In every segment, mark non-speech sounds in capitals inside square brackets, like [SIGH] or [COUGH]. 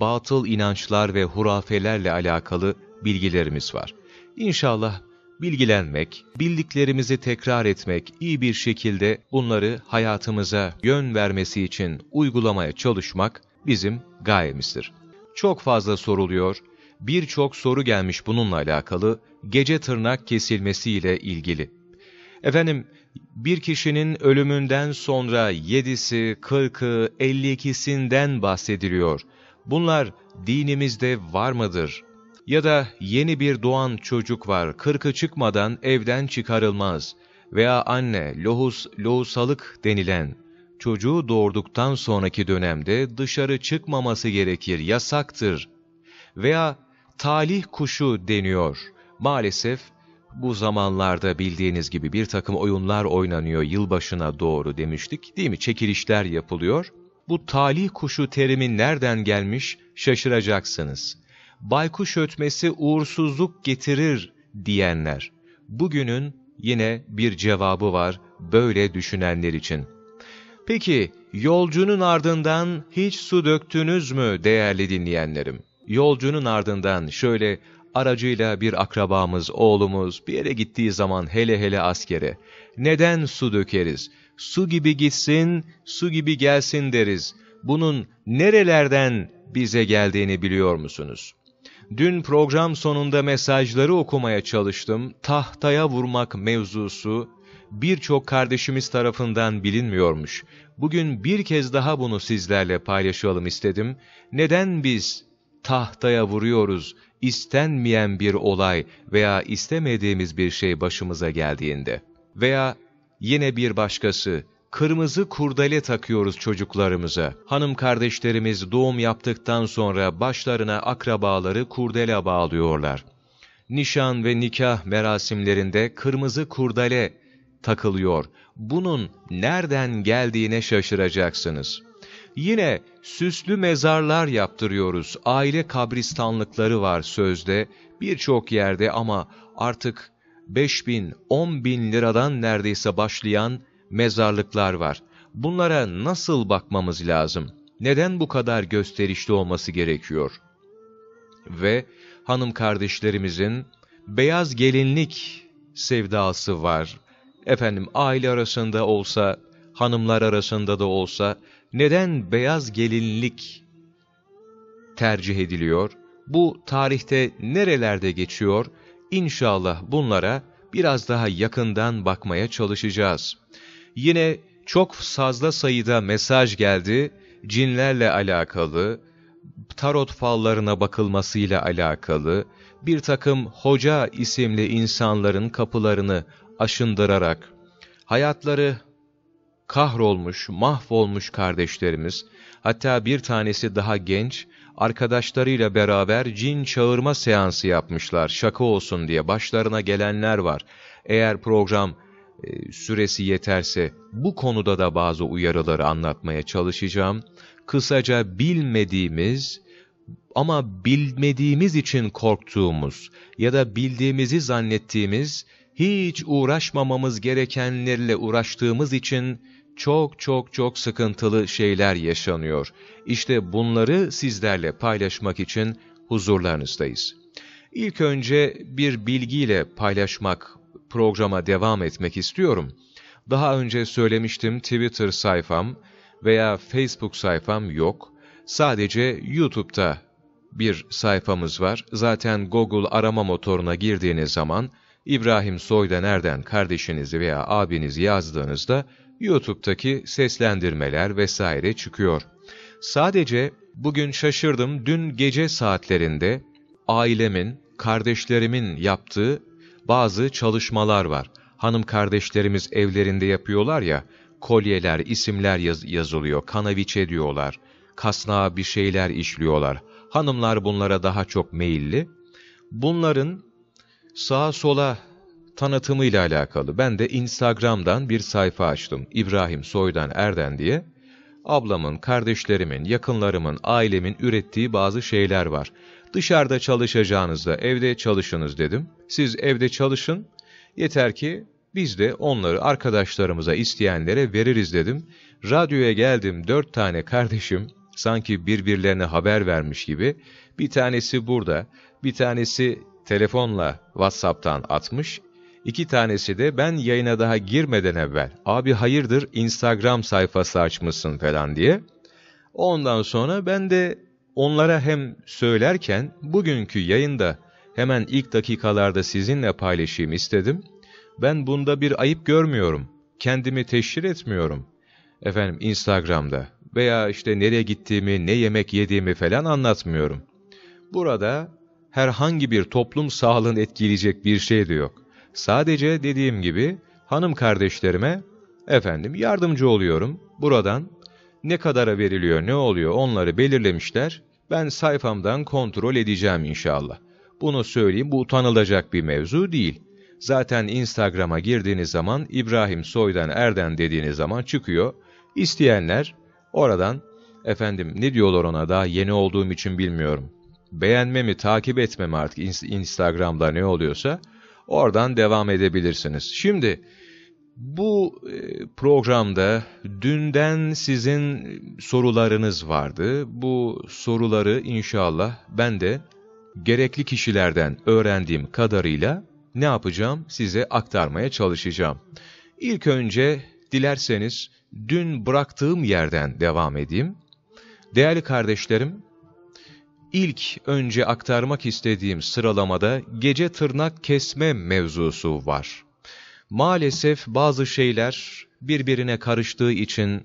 batıl inançlar ve hurafelerle alakalı bilgilerimiz var. İnşallah bilgilenmek, bildiklerimizi tekrar etmek, iyi bir şekilde bunları hayatımıza yön vermesi için uygulamaya çalışmak bizim gayemizdir. Çok fazla soruluyor, birçok soru gelmiş bununla alakalı, gece tırnak kesilmesiyle ilgili. Efendim, bir kişinin ölümünden sonra yedisi, kırkı, elli ikisinden bahsediliyor. Bunlar dinimizde var mıdır? Ya da yeni bir doğan çocuk var, kırkı çıkmadan evden çıkarılmaz. Veya anne, lohus, lohusalık denilen, çocuğu doğurduktan sonraki dönemde dışarı çıkmaması gerekir, yasaktır. Veya talih kuşu deniyor. Maalesef bu zamanlarda bildiğiniz gibi bir takım oyunlar oynanıyor yılbaşına doğru demiştik değil mi? Çekilişler yapılıyor. Bu talih kuşu terimi nereden gelmiş şaşıracaksınız. Baykuş ötmesi uğursuzluk getirir diyenler. Bugünün yine bir cevabı var böyle düşünenler için. Peki yolcunun ardından hiç su döktünüz mü değerli dinleyenlerim? Yolcunun ardından şöyle aracıyla bir akrabamız, oğlumuz bir yere gittiği zaman hele hele askere neden su dökeriz? Su gibi gitsin, su gibi gelsin deriz. Bunun nerelerden bize geldiğini biliyor musunuz? Dün program sonunda mesajları okumaya çalıştım. Tahtaya vurmak mevzusu birçok kardeşimiz tarafından bilinmiyormuş. Bugün bir kez daha bunu sizlerle paylaşalım istedim. Neden biz tahtaya vuruyoruz istenmeyen bir olay veya istemediğimiz bir şey başımıza geldiğinde? Veya yine bir başkası, kırmızı kurdele takıyoruz çocuklarımıza. Hanım kardeşlerimiz doğum yaptıktan sonra başlarına akrabaları kurdele bağlıyorlar. Nişan ve nikah merasimlerinde kırmızı kurdele takılıyor. Bunun nereden geldiğine şaşıracaksınız. Yine süslü mezarlar yaptırıyoruz. Aile kabristanlıkları var sözde birçok yerde ama artık 5 bin, 10 bin liradan neredeyse başlayan mezarlıklar var. Bunlara nasıl bakmamız lazım? Neden bu kadar gösterişli olması gerekiyor? Ve hanım kardeşlerimizin beyaz gelinlik sevdası var. Efendim aile arasında olsa, hanımlar arasında da olsa neden beyaz gelinlik tercih ediliyor? Bu tarihte nerelerde geçiyor? İnşallah bunlara biraz daha yakından bakmaya çalışacağız. Yine çok fazla sayıda mesaj geldi, cinlerle alakalı, tarot fallarına bakılmasıyla alakalı, bir takım hoca isimli insanların kapılarını aşındırarak, hayatları kahrolmuş, mahvolmuş kardeşlerimiz, hatta bir tanesi daha genç, arkadaşlarıyla beraber cin çağırma seansı yapmışlar, şaka olsun diye başlarına gelenler var. Eğer program e, süresi yeterse bu konuda da bazı uyarıları anlatmaya çalışacağım. Kısaca bilmediğimiz ama bilmediğimiz için korktuğumuz ya da bildiğimizi zannettiğimiz, hiç uğraşmamamız gerekenlerle uğraştığımız için çok çok çok sıkıntılı şeyler yaşanıyor. İşte bunları sizlerle paylaşmak için huzurlarınızdayız. İlk önce bir bilgiyle paylaşmak, programa devam etmek istiyorum. Daha önce söylemiştim Twitter sayfam veya Facebook sayfam yok. Sadece YouTube'da bir sayfamız var. Zaten Google arama motoruna girdiğiniz zaman İbrahim Soyda nereden kardeşinizi veya abinizi yazdığınızda YouTube'daki seslendirmeler vesaire çıkıyor. Sadece bugün şaşırdım dün gece saatlerinde ailemin, kardeşlerimin yaptığı bazı çalışmalar var. Hanım kardeşlerimiz evlerinde yapıyorlar ya, kolyeler, isimler yaz yazılıyor, kanaviçe diyorlar, kasnağa bir şeyler işliyorlar. Hanımlar bunlara daha çok meyilli. Bunların sağa sola tanıtımıyla alakalı ben de Instagram'dan bir sayfa açtım. İbrahim Soydan Erden diye. Ablamın, kardeşlerimin, yakınlarımın, ailemin ürettiği bazı şeyler var. Dışarıda çalışacağınızda evde çalışınız dedim. Siz evde çalışın, yeter ki biz de onları arkadaşlarımıza, isteyenlere veririz dedim. Radyoya geldim, dört tane kardeşim, Sanki birbirlerine haber vermiş gibi. Bir tanesi burada, bir tanesi telefonla WhatsApp'tan atmış. İki tanesi de ben yayına daha girmeden evvel abi hayırdır Instagram sayfası açmışsın falan diye. Ondan sonra ben de onlara hem söylerken bugünkü yayında hemen ilk dakikalarda sizinle paylaşayım istedim. Ben bunda bir ayıp görmüyorum. Kendimi teşhir etmiyorum. Efendim Instagram'da veya işte nereye gittiğimi, ne yemek yediğimi falan anlatmıyorum. Burada herhangi bir toplum sağlığını etkileyecek bir şey de yok. Sadece dediğim gibi hanım kardeşlerime efendim yardımcı oluyorum. Buradan ne kadara veriliyor, ne oluyor onları belirlemişler. Ben sayfamdan kontrol edeceğim inşallah. Bunu söyleyeyim, bu utanılacak bir mevzu değil. Zaten Instagram'a girdiğiniz zaman İbrahim Soydan Erden dediğiniz zaman çıkıyor. İsteyenler oradan efendim ne diyorlar ona daha yeni olduğum için bilmiyorum. Beğenme mi takip etme mi artık Instagram'da ne oluyorsa oradan devam edebilirsiniz. Şimdi bu e, programda dünden sizin sorularınız vardı. Bu soruları inşallah ben de gerekli kişilerden öğrendiğim kadarıyla ne yapacağım size aktarmaya çalışacağım. İlk önce dilerseniz dün bıraktığım yerden devam edeyim. Değerli kardeşlerim, ilk önce aktarmak istediğim sıralamada gece tırnak kesme mevzusu var. Maalesef bazı şeyler birbirine karıştığı için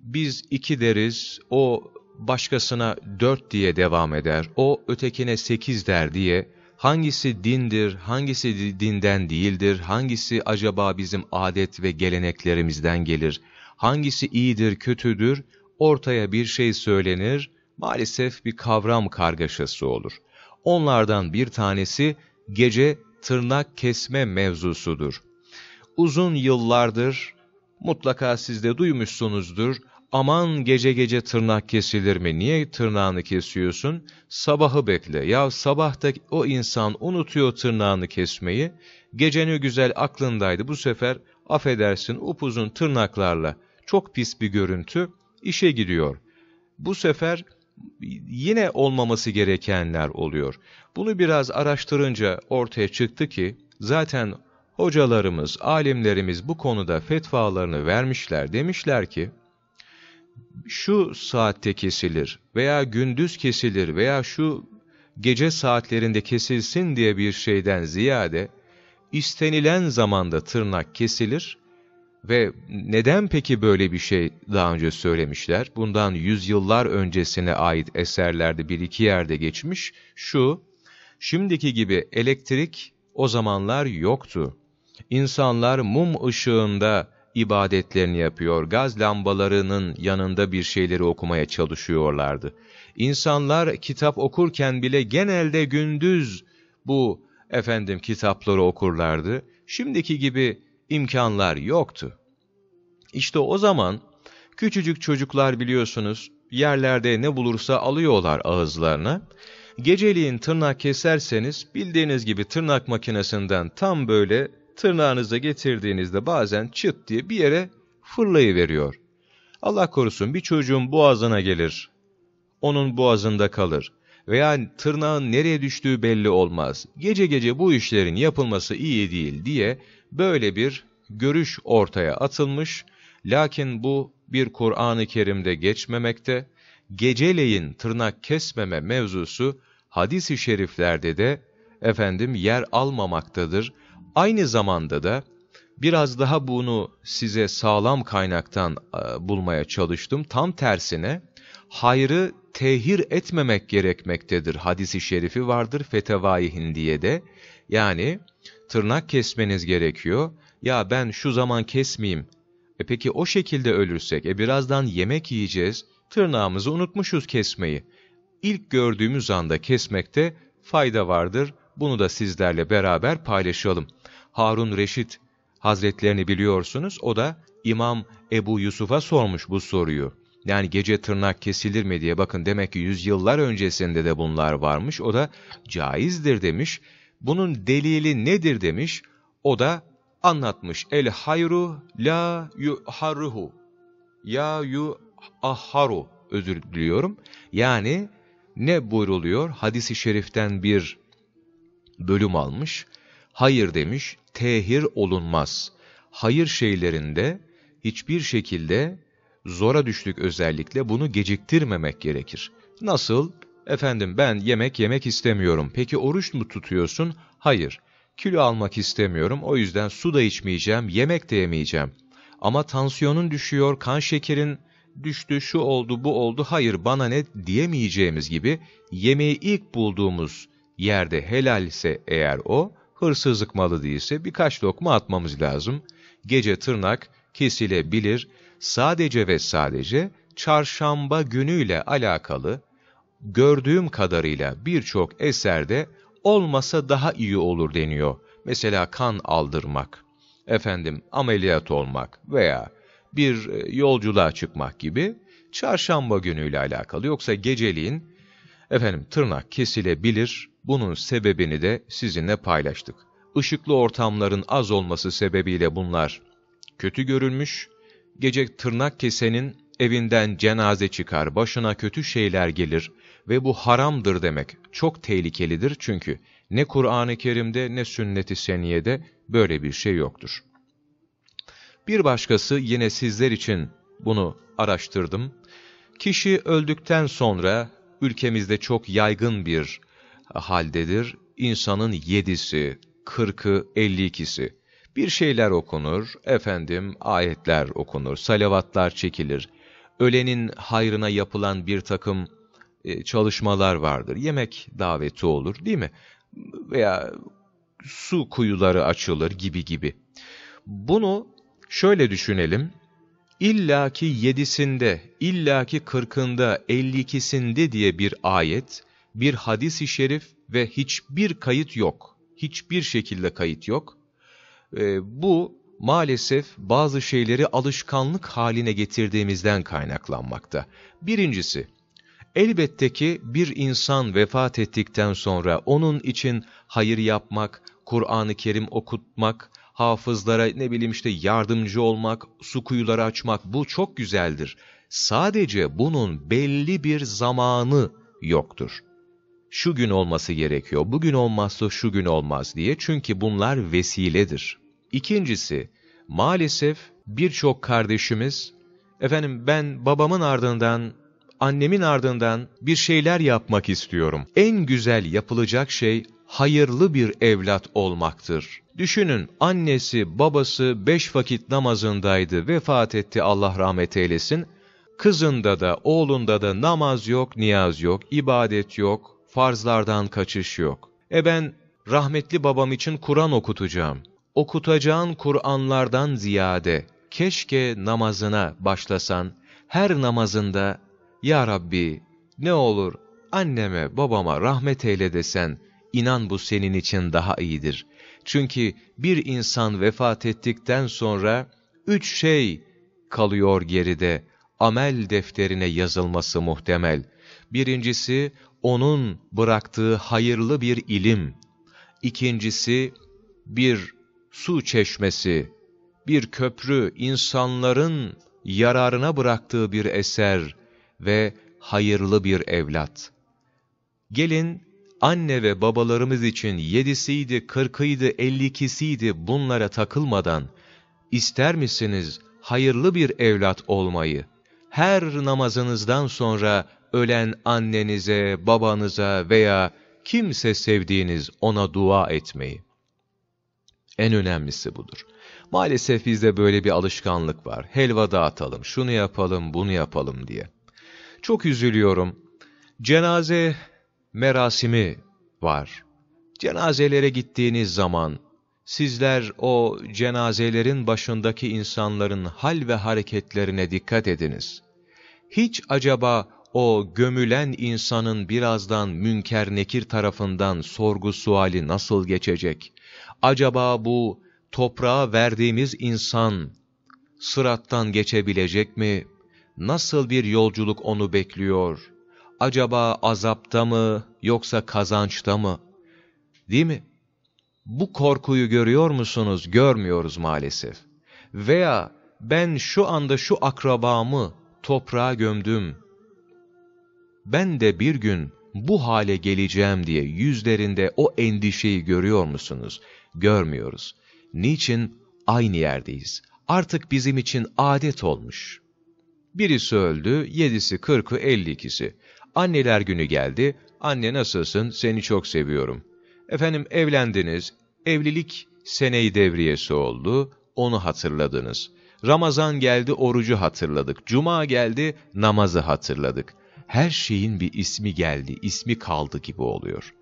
biz iki deriz, o başkasına dört diye devam eder, o ötekine sekiz der diye hangisi dindir, hangisi dinden değildir, hangisi acaba bizim adet ve geleneklerimizden gelir, hangisi iyidir, kötüdür, ortaya bir şey söylenir, maalesef bir kavram kargaşası olur. Onlardan bir tanesi gece tırnak kesme mevzusudur. Uzun yıllardır mutlaka siz de duymuşsunuzdur. Aman gece gece tırnak kesilir mi? Niye tırnağını kesiyorsun? Sabahı bekle. Ya sabahta o insan unutuyor tırnağını kesmeyi. Geceni güzel aklındaydı. Bu sefer affedersin upuzun tırnaklarla çok pis bir görüntü işe gidiyor. Bu sefer yine olmaması gerekenler oluyor. Bunu biraz araştırınca ortaya çıktı ki zaten hocalarımız, alimlerimiz bu konuda fetvalarını vermişler. Demişler ki şu saatte kesilir veya gündüz kesilir veya şu gece saatlerinde kesilsin diye bir şeyden ziyade istenilen zamanda tırnak kesilir ve neden peki böyle bir şey daha önce söylemişler? Bundan yüzyıllar öncesine ait eserlerde bir iki yerde geçmiş. Şu, şimdiki gibi elektrik o zamanlar yoktu. İnsanlar mum ışığında ibadetlerini yapıyor, gaz lambalarının yanında bir şeyleri okumaya çalışıyorlardı. İnsanlar kitap okurken bile genelde gündüz bu efendim kitapları okurlardı. Şimdiki gibi imkanlar yoktu. İşte o zaman küçücük çocuklar biliyorsunuz yerlerde ne bulursa alıyorlar ağızlarına. Geceliğin tırnak keserseniz bildiğiniz gibi tırnak makinesinden tam böyle tırnağınıza getirdiğinizde bazen çıt diye bir yere fırlayıveriyor. Allah korusun bir çocuğun boğazına gelir, onun boğazında kalır veya tırnağın nereye düştüğü belli olmaz. Gece gece bu işlerin yapılması iyi değil diye böyle bir görüş ortaya atılmış. Lakin bu bir Kur'an-ı Kerim'de geçmemekte. Geceleyin tırnak kesmeme mevzusu hadis-i şeriflerde de efendim yer almamaktadır. Aynı zamanda da biraz daha bunu size sağlam kaynaktan e, bulmaya çalıştım. Tam tersine hayrı tehir etmemek gerekmektedir. Hadisi şerifi vardır Fetevai Hindiye'de. Yani tırnak kesmeniz gerekiyor. Ya ben şu zaman kesmeyeyim. E peki o şekilde ölürsek, e birazdan yemek yiyeceğiz, tırnağımızı unutmuşuz kesmeyi. İlk gördüğümüz anda kesmekte fayda vardır. Bunu da sizlerle beraber paylaşalım. Harun Reşit Hazretlerini biliyorsunuz. O da İmam Ebu Yusuf'a sormuş bu soruyu. Yani gece tırnak kesilir mi diye bakın demek ki yüzyıllar öncesinde de bunlar varmış. O da caizdir demiş. Bunun delili nedir demiş. O da anlatmış. El hayru la yuharruhu. Ya yu ahharu. özür diliyorum. Yani ne buyruluyor? Hadis-i şeriften bir bölüm almış. Hayır demiş, tehir olunmaz. Hayır şeylerinde hiçbir şekilde zora düştük özellikle bunu geciktirmemek gerekir. Nasıl? Efendim ben yemek yemek istemiyorum. Peki oruç mu tutuyorsun? Hayır. Kilo almak istemiyorum. O yüzden su da içmeyeceğim, yemek de yemeyeceğim. Ama tansiyonun düşüyor, kan şekerin düştü, şu oldu, bu oldu, hayır bana ne diyemeyeceğimiz gibi yemeği ilk bulduğumuz yerde helalse eğer o, hırsızlık malı değilse birkaç lokma atmamız lazım. Gece tırnak kesilebilir, sadece ve sadece çarşamba günüyle alakalı gördüğüm kadarıyla birçok eserde olmasa daha iyi olur deniyor. Mesela kan aldırmak, efendim ameliyat olmak veya bir e, yolculuğa çıkmak gibi çarşamba günüyle alakalı. Yoksa geceliğin efendim tırnak kesilebilir. Bunun sebebini de sizinle paylaştık. Işıklı ortamların az olması sebebiyle bunlar kötü görülmüş. Gece tırnak kesenin evinden cenaze çıkar, başına kötü şeyler gelir ve bu haramdır demek. Çok tehlikelidir çünkü ne Kur'an-ı Kerim'de ne sünnet-i seniyede böyle bir şey yoktur. Bir başkası yine sizler için bunu araştırdım. Kişi öldükten sonra ülkemizde çok yaygın bir haldedir. İnsanın yedisi, kırkı, elli ikisi. Bir şeyler okunur, efendim ayetler okunur, salavatlar çekilir. Ölenin hayrına yapılan bir takım e, çalışmalar vardır. Yemek daveti olur değil mi? Veya su kuyuları açılır gibi gibi. Bunu şöyle düşünelim. İlla ki yedisinde, illa ki kırkında, elli ikisinde diye bir ayet, bir hadis-i şerif ve hiçbir kayıt yok. Hiçbir şekilde kayıt yok. E, bu maalesef bazı şeyleri alışkanlık haline getirdiğimizden kaynaklanmakta. Birincisi, elbette ki bir insan vefat ettikten sonra onun için hayır yapmak, Kur'an-ı Kerim okutmak, hafızlara ne bileyim işte yardımcı olmak, su kuyuları açmak bu çok güzeldir. Sadece bunun belli bir zamanı yoktur. Şu gün olması gerekiyor, bugün olmazsa şu gün olmaz diye çünkü bunlar vesiledir. İkincisi, maalesef birçok kardeşimiz, efendim ben babamın ardından, annemin ardından bir şeyler yapmak istiyorum. En güzel yapılacak şey hayırlı bir evlat olmaktır. Düşünün annesi babası beş vakit namazındaydı vefat etti Allah rahmet eylesin. Kızında da oğlunda da namaz yok niyaz yok ibadet yok farzlardan kaçış yok. E ben rahmetli babam için Kur'an okutacağım. Okutacağın Kur'anlardan ziyade keşke namazına başlasan her namazında Ya Rabbi ne olur anneme babama rahmet eyle desen İnan bu senin için daha iyidir. Çünkü bir insan vefat ettikten sonra üç şey kalıyor geride. Amel defterine yazılması muhtemel. Birincisi, onun bıraktığı hayırlı bir ilim. İkincisi, bir su çeşmesi, bir köprü, insanların yararına bıraktığı bir eser ve hayırlı bir evlat. Gelin anne ve babalarımız için yedisiydi, kırkıydı, elli ikisiydi bunlara takılmadan, ister misiniz hayırlı bir evlat olmayı? Her namazınızdan sonra ölen annenize, babanıza veya kimse sevdiğiniz ona dua etmeyi. En önemlisi budur. Maalesef bizde böyle bir alışkanlık var. Helva dağıtalım, şunu yapalım, bunu yapalım diye. Çok üzülüyorum. Cenaze merasimi var. Cenazelere gittiğiniz zaman sizler o cenazelerin başındaki insanların hal ve hareketlerine dikkat ediniz. Hiç acaba o gömülen insanın birazdan münker nekir tarafından sorgu suali nasıl geçecek? Acaba bu toprağa verdiğimiz insan sırattan geçebilecek mi? Nasıl bir yolculuk onu bekliyor? acaba azapta mı yoksa kazançta mı? Değil mi? Bu korkuyu görüyor musunuz? Görmüyoruz maalesef. Veya ben şu anda şu akrabamı toprağa gömdüm. ben de bir gün bu hale geleceğim diye yüzlerinde o endişeyi görüyor musunuz? Görmüyoruz. Niçin? Aynı yerdeyiz. Artık bizim için adet olmuş. Birisi öldü, yedisi, kırkı, elli ikisi. Anneler günü geldi, anne nasılsın, seni çok seviyorum. Efendim evlendiniz, evlilik seneyi devriyesi oldu, onu hatırladınız. Ramazan geldi, orucu hatırladık. Cuma geldi, namazı hatırladık. Her şeyin bir ismi geldi, ismi kaldı gibi oluyor.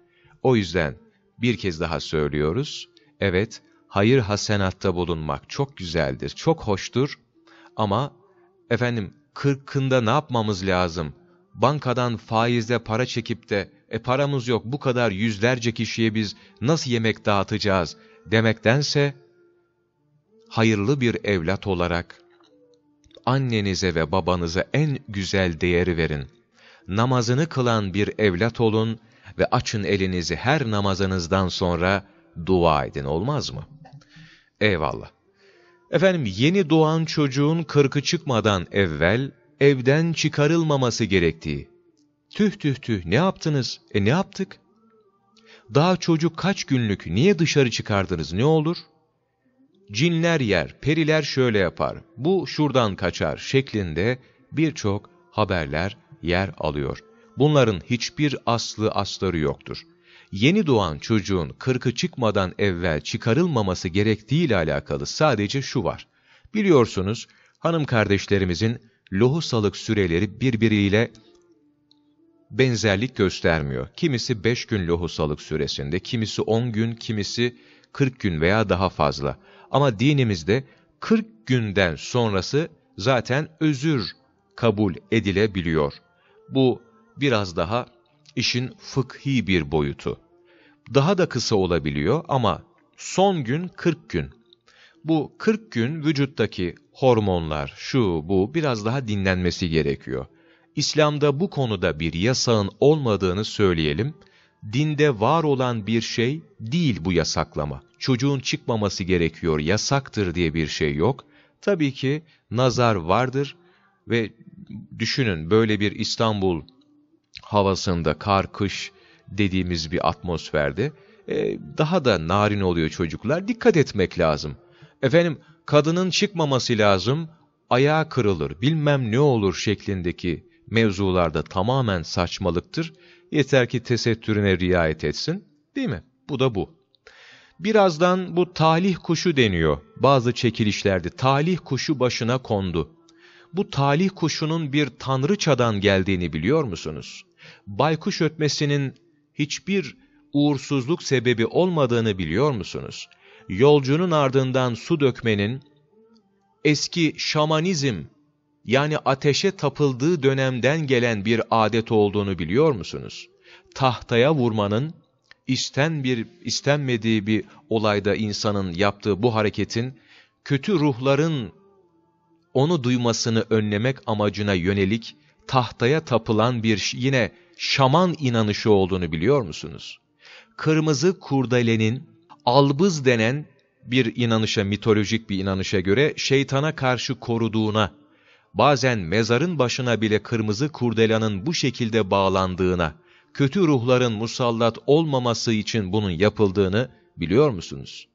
O yüzden bir kez daha söylüyoruz. Evet, hayır hasenatta bulunmak çok güzeldir, çok hoştur. Ama efendim kırkında ne yapmamız lazım? Bankadan faizle para çekip de e paramız yok bu kadar yüzlerce kişiye biz nasıl yemek dağıtacağız demektense hayırlı bir evlat olarak annenize ve babanıza en güzel değeri verin. Namazını kılan bir evlat olun ve açın elinizi her namazınızdan sonra dua edin olmaz mı? Eyvallah. Efendim yeni doğan çocuğun kırkı çıkmadan evvel evden çıkarılmaması gerektiği. Tüh tüh tüh ne yaptınız? E ne yaptık? Daha çocuk kaç günlük niye dışarı çıkardınız ne olur? Cinler yer, periler şöyle yapar, bu şuradan kaçar şeklinde birçok haberler yer alıyor. Bunların hiçbir aslı asları yoktur. Yeni doğan çocuğun kırkı çıkmadan evvel çıkarılmaması gerektiği ile alakalı sadece şu var. Biliyorsunuz hanım kardeşlerimizin lohusalık süreleri birbiriyle benzerlik göstermiyor. Kimisi 5 gün lohusalık süresinde, kimisi 10 gün, kimisi 40 gün veya daha fazla. Ama dinimizde 40 günden sonrası zaten özür kabul edilebiliyor. Bu biraz daha işin fıkhi bir boyutu. Daha da kısa olabiliyor ama son gün 40 gün. Bu 40 gün vücuttaki hormonlar, şu bu biraz daha dinlenmesi gerekiyor. İslam'da bu konuda bir yasağın olmadığını söyleyelim. Dinde var olan bir şey değil bu yasaklama. Çocuğun çıkmaması gerekiyor, yasaktır diye bir şey yok. Tabii ki nazar vardır ve düşünün böyle bir İstanbul havasında kar, kış dediğimiz bir atmosferde e, daha da narin oluyor çocuklar. Dikkat etmek lazım. Efendim kadının çıkmaması lazım, ayağı kırılır, bilmem ne olur şeklindeki mevzularda tamamen saçmalıktır. Yeter ki tesettürüne riayet etsin, değil mi? Bu da bu. Birazdan bu talih kuşu deniyor. Bazı çekilişlerde talih kuşu başına kondu. Bu talih kuşunun bir tanrıçadan geldiğini biliyor musunuz? Baykuş ötmesinin hiçbir uğursuzluk sebebi olmadığını biliyor musunuz? Yolcunun ardından su dökmenin eski şamanizm yani ateşe tapıldığı dönemden gelen bir adet olduğunu biliyor musunuz? Tahtaya vurmanın isten bir istenmediği bir olayda insanın yaptığı bu hareketin kötü ruhların onu duymasını önlemek amacına yönelik tahtaya tapılan bir yine şaman inanışı olduğunu biliyor musunuz? Kırmızı kurdelenin albız denen bir inanışa, mitolojik bir inanışa göre şeytana karşı koruduğuna, bazen mezarın başına bile kırmızı kurdelanın bu şekilde bağlandığına, kötü ruhların musallat olmaması için bunun yapıldığını biliyor musunuz?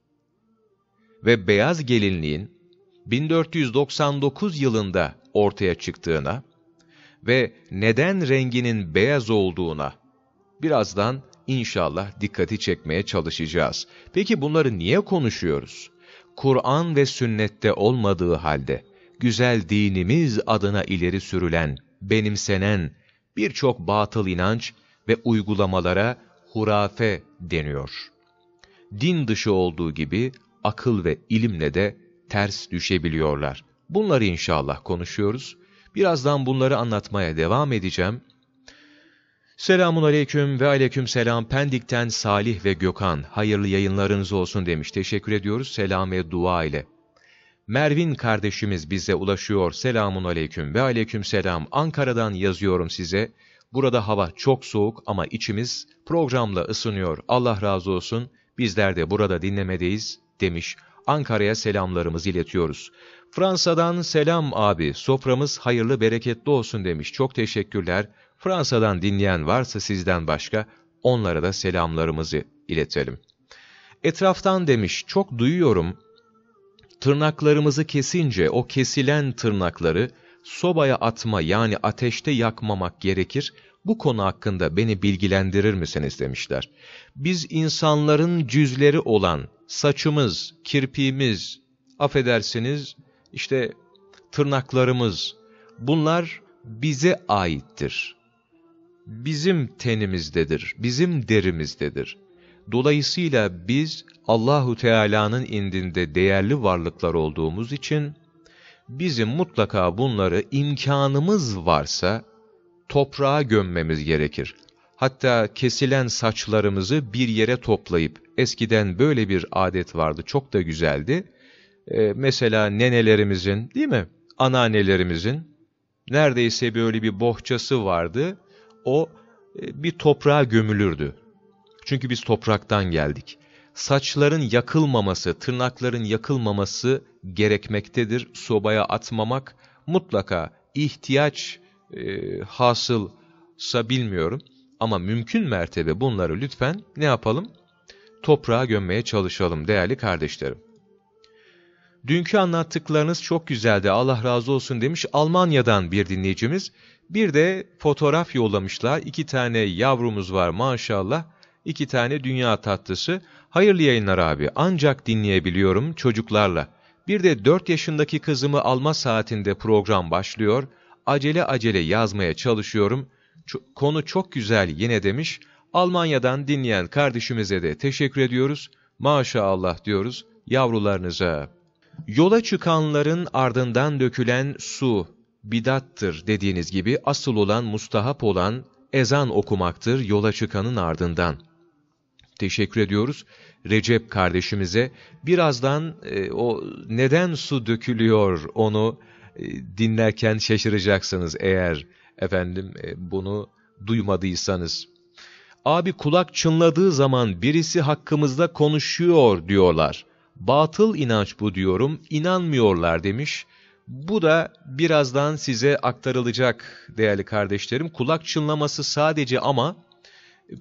Ve beyaz gelinliğin 1499 yılında ortaya çıktığına ve neden renginin beyaz olduğuna birazdan inşallah dikkati çekmeye çalışacağız. Peki bunları niye konuşuyoruz? Kur'an ve sünnette olmadığı halde, güzel dinimiz adına ileri sürülen, benimsenen birçok batıl inanç ve uygulamalara hurafe deniyor. Din dışı olduğu gibi akıl ve ilimle de ters düşebiliyorlar. Bunları inşallah konuşuyoruz. Birazdan bunları anlatmaya devam edeceğim. Selamun aleyküm ve aleyküm selam Pendik'ten Salih ve Gökhan. Hayırlı yayınlarınız olsun demiş. Teşekkür ediyoruz selam ve dua ile. Mervin kardeşimiz bize ulaşıyor. Selamun aleyküm ve aleyküm selam. Ankara'dan yazıyorum size. Burada hava çok soğuk ama içimiz programla ısınıyor. Allah razı olsun. Bizler de burada dinlemedeyiz demiş. Ankara'ya selamlarımızı iletiyoruz. Fransa'dan selam abi. Soframız hayırlı bereketli olsun demiş. Çok teşekkürler. Fransa'dan dinleyen varsa sizden başka onlara da selamlarımızı iletelim. Etraftan demiş, çok duyuyorum, tırnaklarımızı kesince o kesilen tırnakları sobaya atma yani ateşte yakmamak gerekir. Bu konu hakkında beni bilgilendirir misiniz demişler. Biz insanların cüzleri olan saçımız, kirpiğimiz, affedersiniz işte tırnaklarımız bunlar bize aittir. Bizim tenimizdedir, bizim derimizdedir. Dolayısıyla biz Allahu Teala'nın indinde değerli varlıklar olduğumuz için bizim mutlaka bunları imkanımız varsa toprağa gömmemiz gerekir. Hatta kesilen saçlarımızı bir yere toplayıp, eskiden böyle bir adet vardı, çok da güzeldi. Ee, mesela nenelerimizin, değil mi? Anneannelerimizin neredeyse böyle bir bohçası vardı. O e, bir toprağa gömülürdü. Çünkü biz topraktan geldik. Saçların yakılmaması, tırnakların yakılmaması gerekmektedir. Sobaya atmamak mutlaka ihtiyaç e, hasılsa bilmiyorum. Ama mümkün mertebe bunları lütfen ne yapalım? Toprağa gömmeye çalışalım değerli kardeşlerim. Dünkü anlattıklarınız çok güzeldi, Allah razı olsun demiş Almanya'dan bir dinleyicimiz. Bir de fotoğraf yollamışlar, iki tane yavrumuz var maşallah, iki tane dünya tatlısı. Hayırlı yayınlar abi, ancak dinleyebiliyorum çocuklarla. Bir de dört yaşındaki kızımı alma saatinde program başlıyor, acele acele yazmaya çalışıyorum. Ç konu çok güzel yine demiş, Almanya'dan dinleyen kardeşimize de teşekkür ediyoruz. Maşallah diyoruz yavrularınıza. Yola çıkanların ardından dökülen su, bidattır dediğiniz gibi asıl olan mustahap olan ezan okumaktır yola çıkanın ardından. Teşekkür ediyoruz Recep kardeşimize. Birazdan e, o neden su dökülüyor onu dinlerken şaşıracaksınız eğer efendim e, bunu duymadıysanız. Abi kulak çınladığı zaman birisi hakkımızda konuşuyor diyorlar. Batıl inanç bu diyorum, inanmıyorlar demiş. Bu da birazdan size aktarılacak değerli kardeşlerim. Kulak çınlaması sadece ama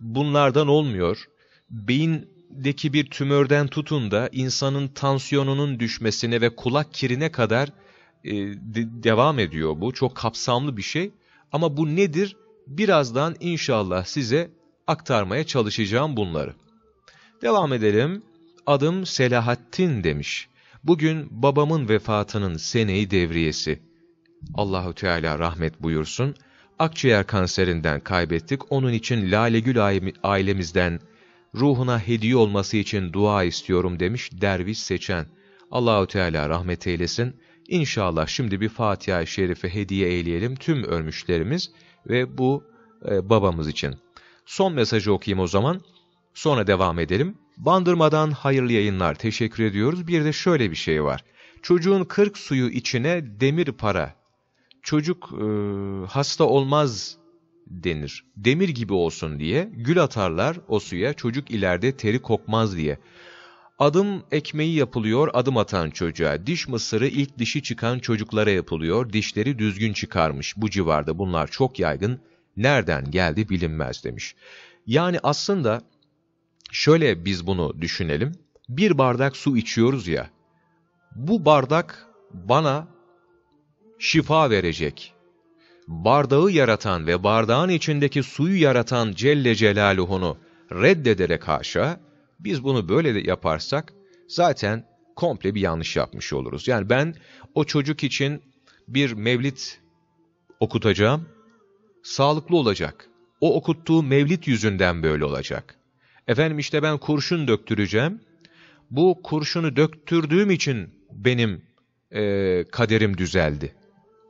bunlardan olmuyor. Beyindeki bir tümörden tutun da insanın tansiyonunun düşmesine ve kulak kirine kadar e, de devam ediyor bu. Çok kapsamlı bir şey. Ama bu nedir? Birazdan inşallah size aktarmaya çalışacağım bunları. Devam edelim. Adım Selahattin demiş. Bugün babamın vefatının seneyi devriyesi. Allahu Teala rahmet buyursun. Akciğer kanserinden kaybettik. Onun için Lalegül ailemizden ruhuna hediye olması için dua istiyorum demiş derviş seçen. Allahu Teala rahmet eylesin. İnşallah şimdi bir Fatiha-i Şerife hediye eyleyelim tüm ölmüşlerimiz ve bu e, babamız için. Son mesajı okuyayım o zaman. Sonra devam edelim. Bandırmadan hayırlı yayınlar teşekkür ediyoruz. Bir de şöyle bir şey var. Çocuğun kırk suyu içine demir para. Çocuk e, hasta olmaz denir. Demir gibi olsun diye gül atarlar o suya çocuk ileride teri kokmaz diye. Adım ekmeği yapılıyor adım atan çocuğa. Diş mısırı ilk dişi çıkan çocuklara yapılıyor. Dişleri düzgün çıkarmış. Bu civarda bunlar çok yaygın. Nereden geldi bilinmez demiş. Yani aslında şöyle biz bunu düşünelim. Bir bardak su içiyoruz ya. Bu bardak bana şifa verecek. Bardağı yaratan ve bardağın içindeki suyu yaratan Celle Celaluhu'nu reddederek haşa, biz bunu böyle de yaparsak zaten komple bir yanlış yapmış oluruz. Yani ben o çocuk için bir mevlit okutacağım, sağlıklı olacak. O okuttuğu mevlit yüzünden böyle olacak. Efendim işte ben kurşun döktüreceğim. Bu kurşunu döktürdüğüm için benim e, kaderim düzeldi.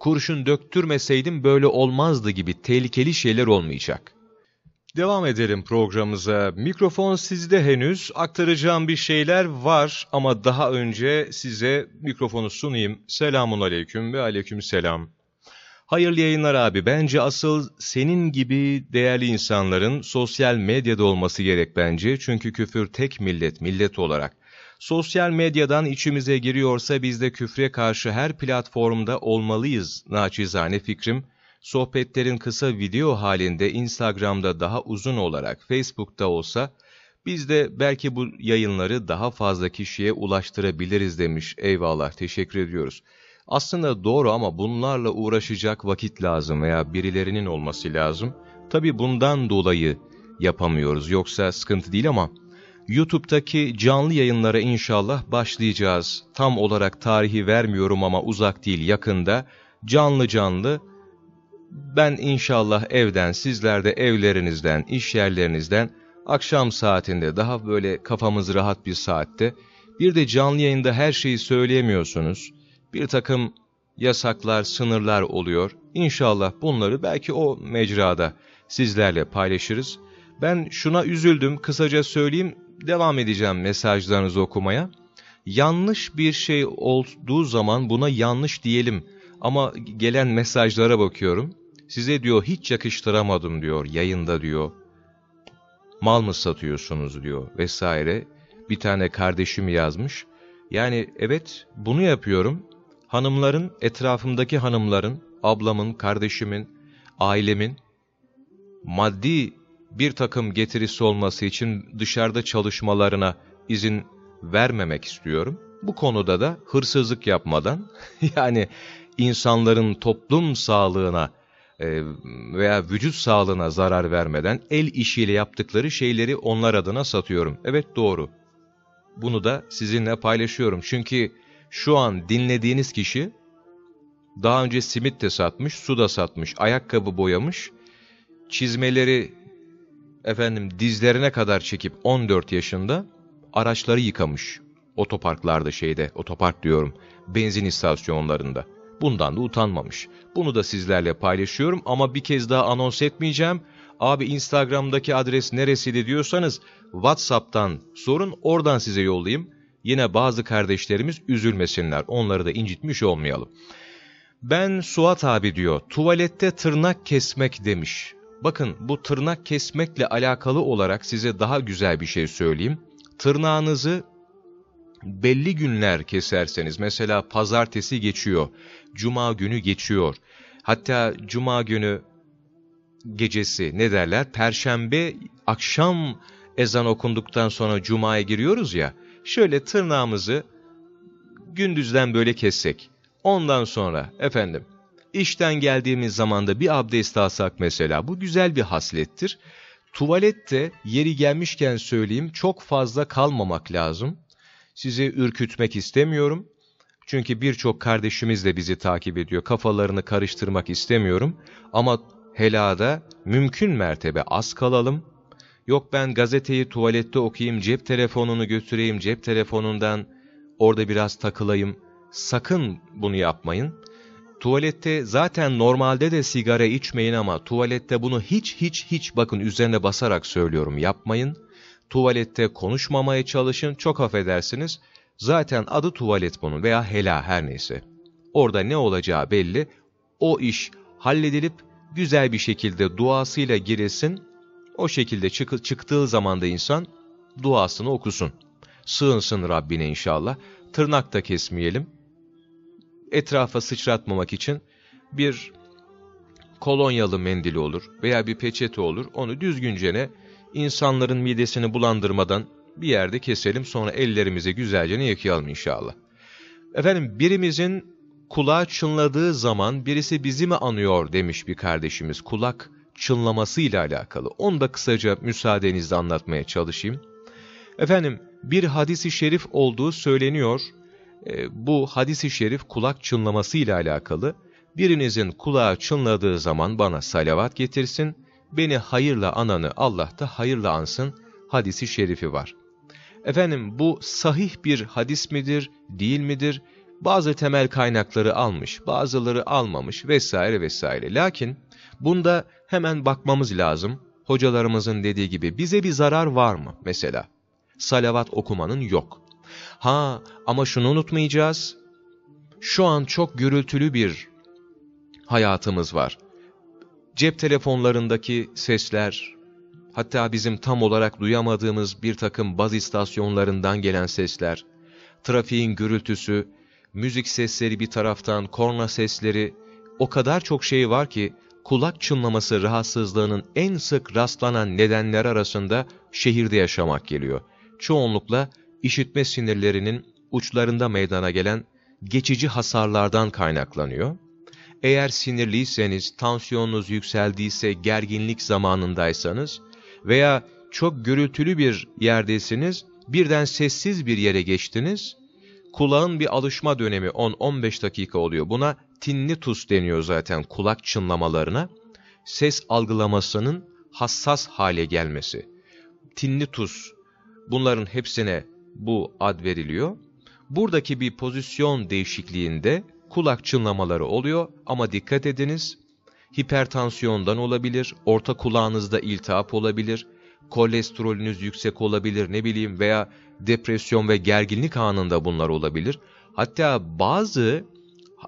Kurşun döktürmeseydim böyle olmazdı gibi tehlikeli şeyler olmayacak. Devam edelim programımıza. Mikrofon sizde henüz. Aktaracağım bir şeyler var ama daha önce size mikrofonu sunayım. Selamun aleyküm ve aleyküm selam. Hayırlı yayınlar abi. Bence asıl senin gibi değerli insanların sosyal medyada olması gerek bence. Çünkü küfür tek millet, millet olarak. Sosyal medyadan içimize giriyorsa biz de küfre karşı her platformda olmalıyız naçizane fikrim. Sohbetlerin kısa video halinde Instagram'da daha uzun olarak Facebook'ta olsa biz de belki bu yayınları daha fazla kişiye ulaştırabiliriz demiş. Eyvallah teşekkür ediyoruz. Aslında doğru ama bunlarla uğraşacak vakit lazım veya birilerinin olması lazım. Tabi bundan dolayı yapamıyoruz yoksa sıkıntı değil ama YouTube'daki canlı yayınlara inşallah başlayacağız. Tam olarak tarihi vermiyorum ama uzak değil yakında canlı canlı ben inşallah evden sizler de evlerinizden iş yerlerinizden akşam saatinde daha böyle kafamız rahat bir saatte bir de canlı yayında her şeyi söyleyemiyorsunuz. Bir takım yasaklar, sınırlar oluyor. İnşallah bunları belki o mecrada sizlerle paylaşırız. Ben şuna üzüldüm, kısaca söyleyeyim, devam edeceğim mesajlarınızı okumaya. Yanlış bir şey olduğu zaman buna yanlış diyelim. Ama gelen mesajlara bakıyorum. Size diyor hiç yakıştıramadım diyor yayında diyor. Mal mı satıyorsunuz diyor vesaire. Bir tane kardeşim yazmış. Yani evet bunu yapıyorum. Hanımların, etrafımdaki hanımların, ablamın, kardeşimin, ailemin maddi bir takım getirisi olması için dışarıda çalışmalarına izin vermemek istiyorum. Bu konuda da hırsızlık yapmadan [LAUGHS] yani insanların toplum sağlığına veya vücut sağlığına zarar vermeden el işiyle yaptıkları şeyleri onlar adına satıyorum. Evet doğru. Bunu da sizinle paylaşıyorum. Çünkü şu an dinlediğiniz kişi daha önce simit de satmış, su da satmış, ayakkabı boyamış, çizmeleri efendim dizlerine kadar çekip 14 yaşında araçları yıkamış. Otoparklarda şeyde, otopark diyorum, benzin istasyonlarında. Bundan da utanmamış. Bunu da sizlerle paylaşıyorum ama bir kez daha anons etmeyeceğim. Abi Instagram'daki adres neresiydi diyorsanız WhatsApp'tan sorun oradan size yollayayım. Yine bazı kardeşlerimiz üzülmesinler. Onları da incitmiş olmayalım. Ben Suat abi diyor tuvalette tırnak kesmek demiş. Bakın bu tırnak kesmekle alakalı olarak size daha güzel bir şey söyleyeyim. Tırnağınızı belli günler keserseniz mesela pazartesi geçiyor, cuma günü geçiyor. Hatta cuma günü gecesi ne derler? Perşembe akşam ezan okunduktan sonra cumaya giriyoruz ya. Şöyle tırnağımızı gündüzden böyle kessek. Ondan sonra efendim işten geldiğimiz zamanda bir abdest alsak mesela bu güzel bir haslettir. Tuvalette yeri gelmişken söyleyeyim çok fazla kalmamak lazım. Sizi ürkütmek istemiyorum. Çünkü birçok kardeşimiz de bizi takip ediyor. Kafalarını karıştırmak istemiyorum. Ama helada mümkün mertebe az kalalım. Yok ben gazeteyi tuvalette okuyayım, cep telefonunu götüreyim, cep telefonundan orada biraz takılayım. Sakın bunu yapmayın. Tuvalette zaten normalde de sigara içmeyin ama tuvalette bunu hiç hiç hiç bakın üzerine basarak söylüyorum yapmayın. Tuvalette konuşmamaya çalışın çok affedersiniz. Zaten adı tuvalet bunun veya hela her neyse. Orada ne olacağı belli. O iş halledilip güzel bir şekilde duasıyla girilsin. O şekilde çık çıktığı zaman da insan duasını okusun. Sığınsın Rabbine inşallah. Tırnak da kesmeyelim. Etrafa sıçratmamak için bir kolonyalı mendili olur veya bir peçete olur. Onu düzgünce ne insanların midesini bulandırmadan bir yerde keselim sonra ellerimizi güzelce yıkayalım inşallah. Efendim birimizin kulağı çınladığı zaman birisi bizi mi anıyor demiş bir kardeşimiz. Kulak çınlaması ile alakalı. Onu da kısaca müsaadenizle anlatmaya çalışayım. Efendim bir hadisi şerif olduğu söyleniyor. E, bu hadisi şerif kulak çınlaması ile alakalı. Birinizin kulağı çınladığı zaman bana salavat getirsin. Beni hayırla ananı Allah da hayırla ansın hadisi şerifi var. Efendim bu sahih bir hadis midir, değil midir? Bazı temel kaynakları almış, bazıları almamış vesaire vesaire. Lakin bunda hemen bakmamız lazım. Hocalarımızın dediği gibi bize bir zarar var mı mesela? Salavat okumanın yok. Ha ama şunu unutmayacağız. Şu an çok gürültülü bir hayatımız var. Cep telefonlarındaki sesler, hatta bizim tam olarak duyamadığımız bir takım baz istasyonlarından gelen sesler, trafiğin gürültüsü, müzik sesleri bir taraftan, korna sesleri, o kadar çok şey var ki kulak çınlaması rahatsızlığının en sık rastlanan nedenler arasında şehirde yaşamak geliyor. Çoğunlukla işitme sinirlerinin uçlarında meydana gelen geçici hasarlardan kaynaklanıyor. Eğer sinirliyseniz, tansiyonunuz yükseldiyse, gerginlik zamanındaysanız veya çok gürültülü bir yerdesiniz, birden sessiz bir yere geçtiniz, kulağın bir alışma dönemi 10-15 dakika oluyor. Buna tinnitus deniyor zaten kulak çınlamalarına. Ses algılamasının hassas hale gelmesi. Tinnitus, bunların hepsine bu ad veriliyor. Buradaki bir pozisyon değişikliğinde kulak çınlamaları oluyor ama dikkat ediniz, hipertansiyondan olabilir, orta kulağınızda iltihap olabilir, kolesterolünüz yüksek olabilir ne bileyim veya depresyon ve gerginlik anında bunlar olabilir. Hatta bazı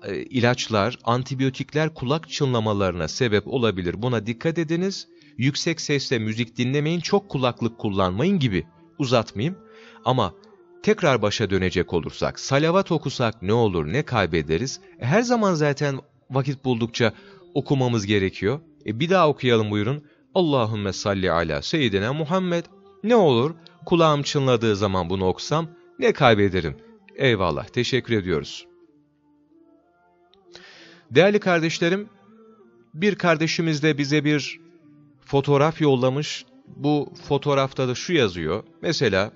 e, ilaçlar, antibiyotikler kulak çınlamalarına sebep olabilir. Buna dikkat ediniz. Yüksek sesle müzik dinlemeyin, çok kulaklık kullanmayın gibi. Uzatmayayım. Ama tekrar başa dönecek olursak, salavat okusak ne olur, ne kaybederiz? Her zaman zaten vakit buldukça okumamız gerekiyor. E bir daha okuyalım buyurun. Allahümme salli ala seyyidina Muhammed. Ne olur kulağım çınladığı zaman bunu okusam ne kaybederim? Eyvallah teşekkür ediyoruz. Değerli kardeşlerim, bir kardeşimiz de bize bir fotoğraf yollamış. Bu fotoğrafta da şu yazıyor. Mesela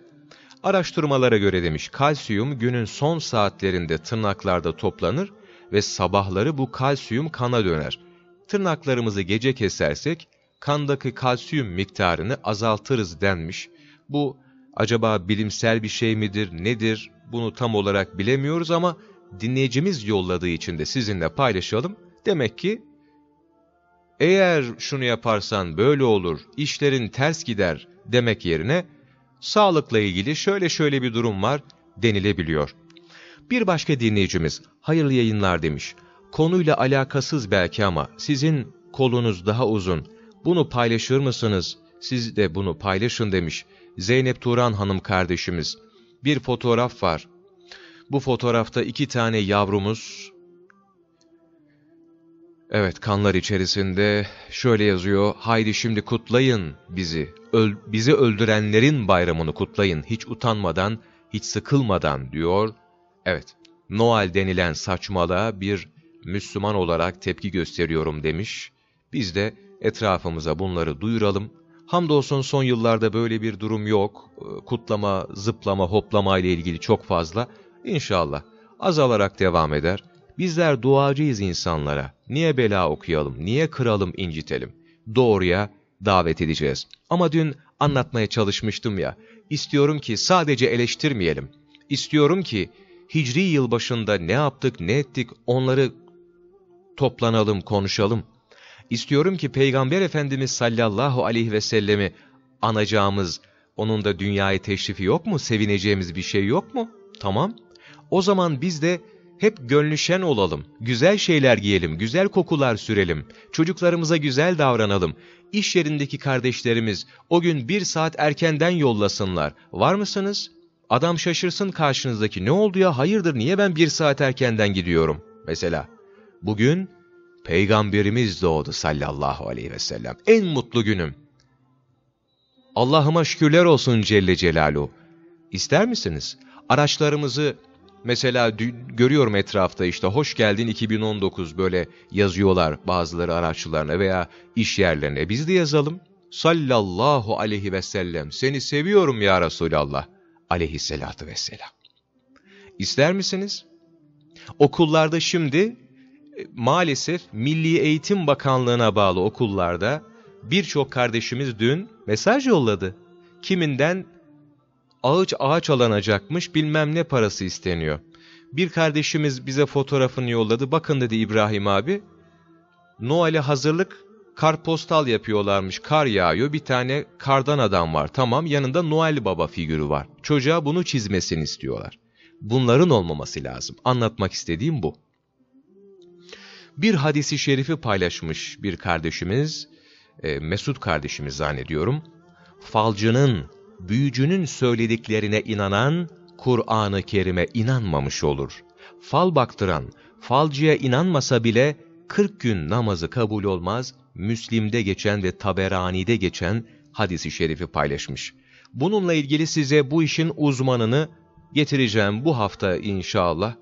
araştırmalara göre demiş kalsiyum günün son saatlerinde tırnaklarda toplanır ve sabahları bu kalsiyum kana döner. Tırnaklarımızı gece kesersek kandaki kalsiyum miktarını azaltırız denmiş. Bu acaba bilimsel bir şey midir, nedir bunu tam olarak bilemiyoruz ama dinleyicimiz yolladığı için de sizinle paylaşalım. Demek ki eğer şunu yaparsan böyle olur, işlerin ters gider demek yerine sağlıkla ilgili şöyle şöyle bir durum var denilebiliyor. Bir başka dinleyicimiz hayırlı yayınlar demiş. Konuyla alakasız belki ama sizin kolunuz daha uzun. Bunu paylaşır mısınız? Siz de bunu paylaşın demiş. Zeynep Turan hanım kardeşimiz. Bir fotoğraf var. Bu fotoğrafta iki tane yavrumuz, evet kanlar içerisinde şöyle yazıyor, haydi şimdi kutlayın bizi, Öl, bizi öldürenlerin bayramını kutlayın, hiç utanmadan, hiç sıkılmadan diyor. Evet, Noel denilen saçmalığa bir Müslüman olarak tepki gösteriyorum demiş. Biz de etrafımıza bunları duyuralım. Hamdolsun son yıllarda böyle bir durum yok. Kutlama, zıplama, hoplama ile ilgili çok fazla. İnşallah azalarak devam eder. Bizler duacıyız insanlara. Niye bela okuyalım, niye kıralım, incitelim? Doğruya davet edeceğiz. Ama dün anlatmaya çalışmıştım ya, istiyorum ki sadece eleştirmeyelim. İstiyorum ki Hicri yılbaşında ne yaptık, ne ettik onları toplanalım, konuşalım. İstiyorum ki Peygamber Efendimiz sallallahu aleyhi ve sellemi anacağımız, onun da dünyaya teşrifi yok mu, sevineceğimiz bir şey yok mu? Tamam. O zaman biz de hep gönlü şen olalım, güzel şeyler giyelim, güzel kokular sürelim, çocuklarımıza güzel davranalım. İş yerindeki kardeşlerimiz o gün bir saat erkenden yollasınlar. Var mısınız? Adam şaşırsın karşınızdaki ne oldu ya hayırdır niye ben bir saat erkenden gidiyorum? Mesela bugün Peygamberimiz doğdu sallallahu aleyhi ve sellem. En mutlu günüm. Allah'ıma şükürler olsun Celle Celaluhu. İster misiniz? Araçlarımızı Mesela görüyorum etrafta işte hoş geldin 2019 böyle yazıyorlar bazıları araççılarına veya iş yerlerine. Biz de yazalım. Sallallahu aleyhi ve sellem seni seviyorum ya Resulallah aleyhissalatu vesselam. İster misiniz? Okullarda şimdi maalesef Milli Eğitim Bakanlığı'na bağlı okullarda birçok kardeşimiz dün mesaj yolladı. Kiminden ağaç ağaç alanacakmış bilmem ne parası isteniyor. Bir kardeşimiz bize fotoğrafını yolladı. Bakın dedi İbrahim abi. Noel'e hazırlık karpostal yapıyorlarmış. Kar yağıyor. Bir tane kardan adam var. Tamam yanında Noel Baba figürü var. Çocuğa bunu çizmesini istiyorlar. Bunların olmaması lazım. Anlatmak istediğim bu. Bir hadisi şerifi paylaşmış bir kardeşimiz. E, Mesut kardeşimiz zannediyorum. Falcının büyücünün söylediklerine inanan, Kur'an-ı Kerim'e inanmamış olur. Fal baktıran, falcıya inanmasa bile 40 gün namazı kabul olmaz, Müslim'de geçen ve Taberani'de geçen hadisi şerifi paylaşmış. Bununla ilgili size bu işin uzmanını getireceğim bu hafta inşallah.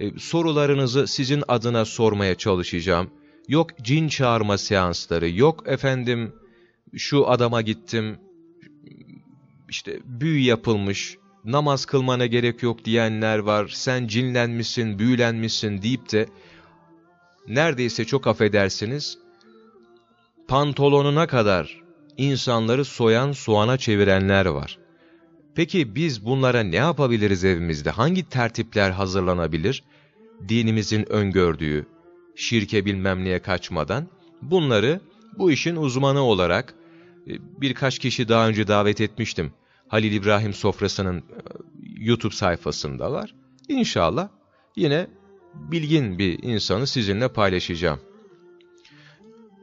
E, sorularınızı sizin adına sormaya çalışacağım. Yok cin çağırma seansları, yok efendim şu adama gittim, işte büyü yapılmış, namaz kılmana gerek yok diyenler var, sen cinlenmişsin, büyülenmişsin deyip de neredeyse çok affedersiniz, pantolonuna kadar insanları soyan soğana çevirenler var. Peki biz bunlara ne yapabiliriz evimizde? Hangi tertipler hazırlanabilir? Dinimizin öngördüğü, şirke bilmem neye kaçmadan bunları bu işin uzmanı olarak e, birkaç kişi daha önce davet etmiştim. Halil İbrahim Sofrası'nın e, YouTube sayfasında var. İnşallah yine bilgin bir insanı sizinle paylaşacağım.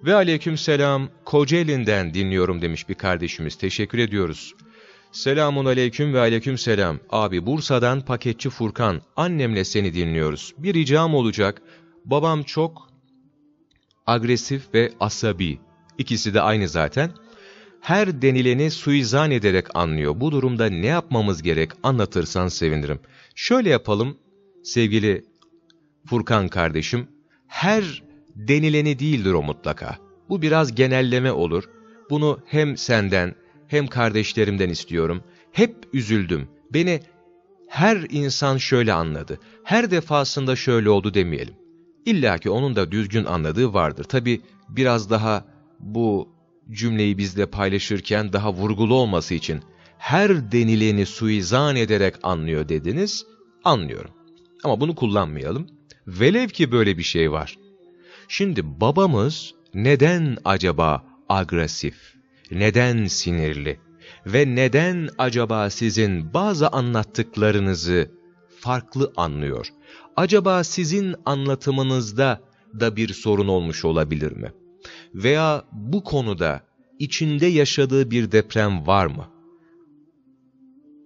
Ve aleyküm selam Kocaeli'nden dinliyorum demiş bir kardeşimiz. Teşekkür ediyoruz. Selamun aleyküm ve aleyküm selam. Abi Bursa'dan paketçi Furkan. Annemle seni dinliyoruz. Bir ricam olacak. Babam çok agresif ve asabi. İkisi de aynı zaten. Her denileni suizan ederek anlıyor. Bu durumda ne yapmamız gerek anlatırsan sevinirim. Şöyle yapalım sevgili Furkan kardeşim. Her denileni değildir o mutlaka. Bu biraz genelleme olur. Bunu hem senden hem kardeşlerimden istiyorum. Hep üzüldüm. Beni her insan şöyle anladı. Her defasında şöyle oldu demeyelim. İlla ki onun da düzgün anladığı vardır. Tabi biraz daha bu cümleyi bizle paylaşırken daha vurgulu olması için her denileni suizan ederek anlıyor dediniz. Anlıyorum. Ama bunu kullanmayalım. Velev ki böyle bir şey var. Şimdi babamız neden acaba agresif, neden sinirli ve neden acaba sizin bazı anlattıklarınızı farklı anlıyor? Acaba sizin anlatımınızda da bir sorun olmuş olabilir mi? Veya bu konuda içinde yaşadığı bir deprem var mı?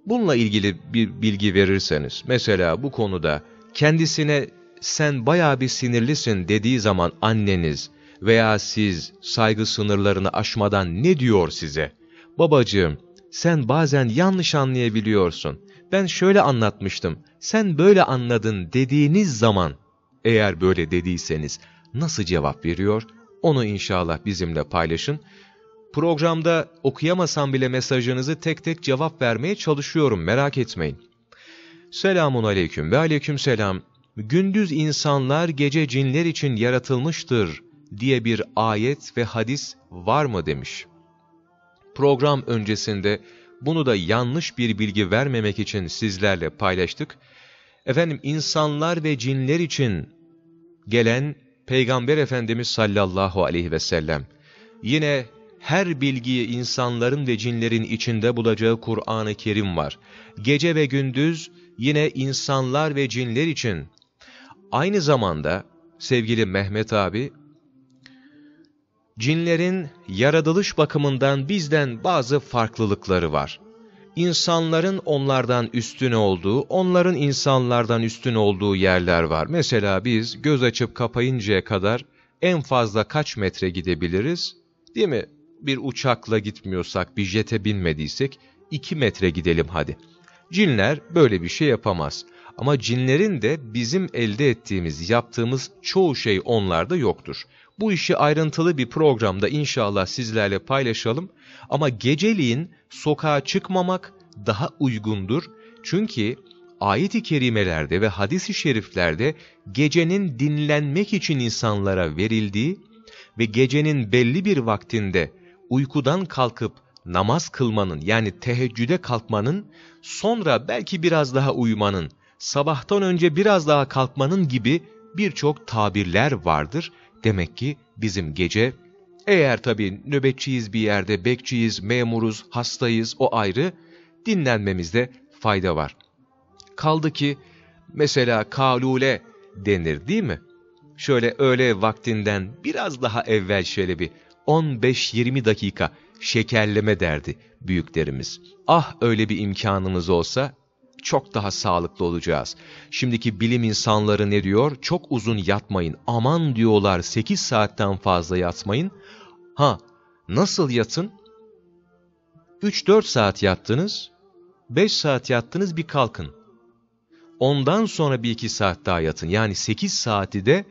Bununla ilgili bir bilgi verirseniz, mesela bu konuda kendisine sen bayağı bir sinirlisin dediği zaman anneniz veya siz saygı sınırlarını aşmadan ne diyor size? Babacığım, sen bazen yanlış anlayabiliyorsun. Ben şöyle anlatmıştım, sen böyle anladın dediğiniz zaman, eğer böyle dediyseniz nasıl cevap veriyor? Onu inşallah bizimle paylaşın. Programda okuyamasam bile mesajınızı tek tek cevap vermeye çalışıyorum, merak etmeyin. Selamun aleyküm ve aleyküm selam gündüz insanlar gece cinler için yaratılmıştır diye bir ayet ve hadis var mı demiş. Program öncesinde bunu da yanlış bir bilgi vermemek için sizlerle paylaştık. Efendim insanlar ve cinler için gelen Peygamber Efendimiz sallallahu aleyhi ve sellem yine her bilgiyi insanların ve cinlerin içinde bulacağı Kur'an-ı Kerim var. Gece ve gündüz yine insanlar ve cinler için Aynı zamanda sevgili Mehmet abi, cinlerin yaratılış bakımından bizden bazı farklılıkları var. İnsanların onlardan üstün olduğu, onların insanlardan üstün olduğu yerler var. Mesela biz göz açıp kapayıncaya kadar en fazla kaç metre gidebiliriz? Değil mi? Bir uçakla gitmiyorsak, bir jete binmediysek 2 metre gidelim hadi. Cinler böyle bir şey yapamaz. Ama cinlerin de bizim elde ettiğimiz, yaptığımız çoğu şey onlarda yoktur. Bu işi ayrıntılı bir programda inşallah sizlerle paylaşalım. Ama geceliğin sokağa çıkmamak daha uygundur. Çünkü ayet-i kerimelerde ve hadis-i şeriflerde gecenin dinlenmek için insanlara verildiği ve gecenin belli bir vaktinde uykudan kalkıp namaz kılmanın yani teheccüde kalkmanın sonra belki biraz daha uyumanın sabahtan önce biraz daha kalkmanın gibi birçok tabirler vardır. Demek ki bizim gece, eğer tabii nöbetçiyiz bir yerde, bekçiyiz, memuruz, hastayız o ayrı, dinlenmemizde fayda var. Kaldı ki mesela kalule denir değil mi? Şöyle öğle vaktinden biraz daha evvel şöyle bir 15-20 dakika şekerleme derdi büyüklerimiz. Ah öyle bir imkanımız olsa çok daha sağlıklı olacağız. Şimdiki bilim insanları ne diyor? Çok uzun yatmayın. Aman diyorlar 8 saatten fazla yatmayın. Ha, nasıl yatın? 3-4 saat yattınız, 5 saat yattınız bir kalkın. Ondan sonra bir iki saat daha yatın. Yani 8 saati de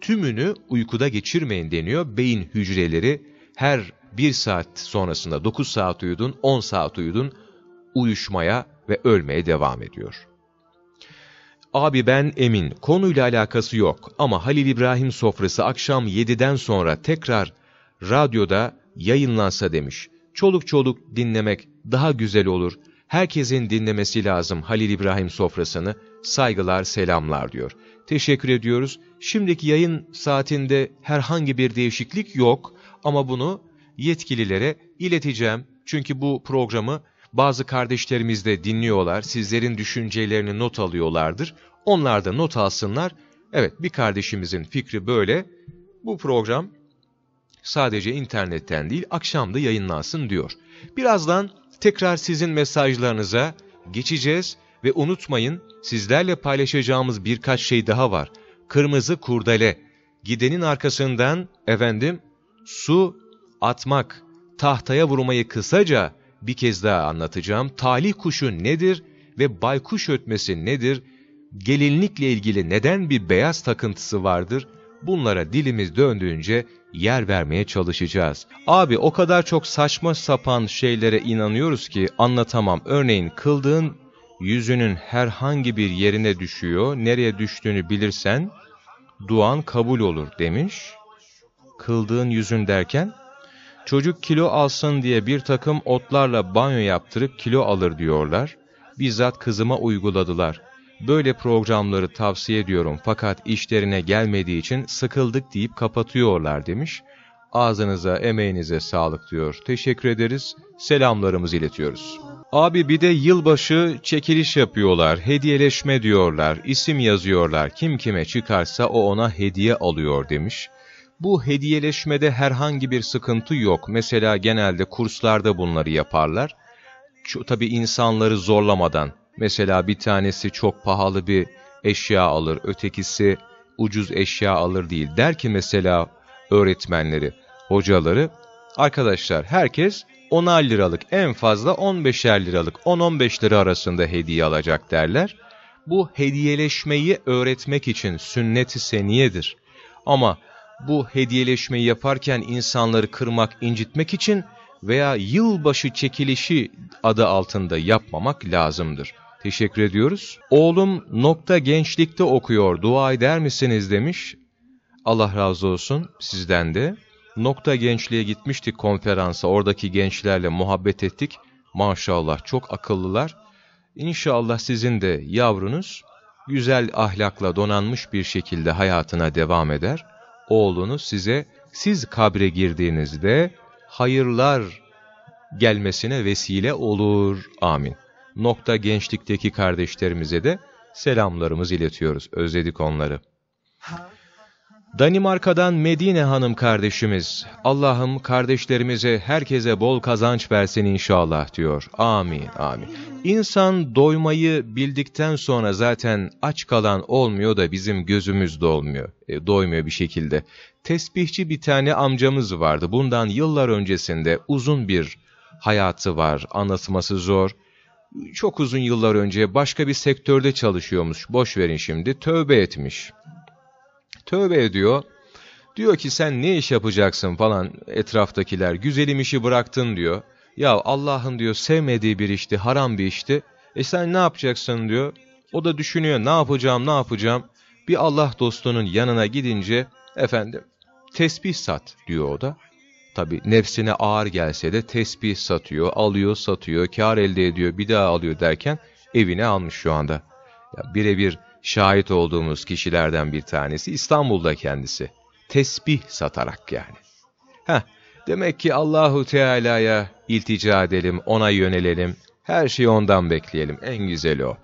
tümünü uykuda geçirmeyin deniyor. Beyin hücreleri her 1 saat sonrasında 9 saat uyudun, 10 saat uyudun, uyuşmaya ve ölmeye devam ediyor. Abi ben emin, konuyla alakası yok ama Halil İbrahim sofrası akşam 7'den sonra tekrar radyoda yayınlansa demiş. Çoluk çoluk dinlemek daha güzel olur. Herkesin dinlemesi lazım Halil İbrahim sofrasını. Saygılar, selamlar diyor. Teşekkür ediyoruz. Şimdiki yayın saatinde herhangi bir değişiklik yok ama bunu yetkililere ileteceğim. Çünkü bu programı bazı kardeşlerimiz de dinliyorlar, sizlerin düşüncelerini not alıyorlardır. Onlar da not alsınlar. Evet, bir kardeşimizin fikri böyle. Bu program sadece internetten değil, akşam da yayınlansın diyor. Birazdan tekrar sizin mesajlarınıza geçeceğiz ve unutmayın, sizlerle paylaşacağımız birkaç şey daha var. Kırmızı kurdele, gidenin arkasından, efendim, su atmak, tahtaya vurmayı kısaca bir kez daha anlatacağım. Talih kuşu nedir ve baykuş ötmesi nedir? Gelinlikle ilgili neden bir beyaz takıntısı vardır? Bunlara dilimiz döndüğünce yer vermeye çalışacağız. Abi o kadar çok saçma sapan şeylere inanıyoruz ki anlatamam. Örneğin kıldığın yüzünün herhangi bir yerine düşüyor. Nereye düştüğünü bilirsen duan kabul olur demiş. Kıldığın yüzün derken Çocuk kilo alsın diye bir takım otlarla banyo yaptırıp kilo alır diyorlar. Bizzat kızıma uyguladılar. Böyle programları tavsiye ediyorum fakat işlerine gelmediği için sıkıldık deyip kapatıyorlar demiş. Ağzınıza, emeğinize sağlık diyor. Teşekkür ederiz. Selamlarımızı iletiyoruz. Abi bir de yılbaşı çekiliş yapıyorlar, hediyeleşme diyorlar, isim yazıyorlar. Kim kime çıkarsa o ona hediye alıyor demiş. Bu hediyeleşmede herhangi bir sıkıntı yok. Mesela genelde kurslarda bunları yaparlar. Tabi insanları zorlamadan. Mesela bir tanesi çok pahalı bir eşya alır, ötekisi ucuz eşya alır değil. Der ki mesela öğretmenleri, hocaları, arkadaşlar herkes 10'ar liralık en fazla 15'er liralık 10-15 lira arasında hediye alacak derler. Bu hediyeleşmeyi öğretmek için sünnet-i seniyedir. Ama bu hediyeleşmeyi yaparken insanları kırmak, incitmek için veya yılbaşı çekilişi adı altında yapmamak lazımdır. Teşekkür ediyoruz. Oğlum nokta gençlikte okuyor, dua eder misiniz demiş. Allah razı olsun sizden de. Nokta gençliğe gitmiştik konferansa, oradaki gençlerle muhabbet ettik. Maşallah çok akıllılar. İnşallah sizin de yavrunuz güzel ahlakla donanmış bir şekilde hayatına devam eder oğlunu size siz kabre girdiğinizde hayırlar gelmesine vesile olur. Amin. Nokta gençlikteki kardeşlerimize de selamlarımızı iletiyoruz. Özledik onları. Danimarka'dan Medine Hanım kardeşimiz, Allah'ım kardeşlerimize, herkese bol kazanç versin inşallah diyor. Amin, amin. İnsan doymayı bildikten sonra zaten aç kalan olmuyor da bizim gözümüz dolmuyor, e, doymuyor bir şekilde. Tesbihçi bir tane amcamız vardı. Bundan yıllar öncesinde uzun bir hayatı var, anlatması zor. Çok uzun yıllar önce başka bir sektörde çalışıyormuş, boş verin şimdi, tövbe etmiş. Tövbe ediyor. Diyor ki sen ne iş yapacaksın falan etraftakiler. Güzelim işi bıraktın diyor. Ya Allah'ın diyor sevmediği bir işti, haram bir işti. E sen ne yapacaksın diyor. O da düşünüyor ne yapacağım, ne yapacağım. Bir Allah dostunun yanına gidince efendim tesbih sat diyor o da. Tabi nefsine ağır gelse de tesbih satıyor, alıyor, satıyor, kar elde ediyor, bir daha alıyor derken evine almış şu anda. Birebir şahit olduğumuz kişilerden bir tanesi İstanbul'da kendisi. Tesbih satarak yani. Heh, demek ki Allahu Teala'ya iltica edelim, ona yönelelim. Her şeyi ondan bekleyelim. En güzeli o.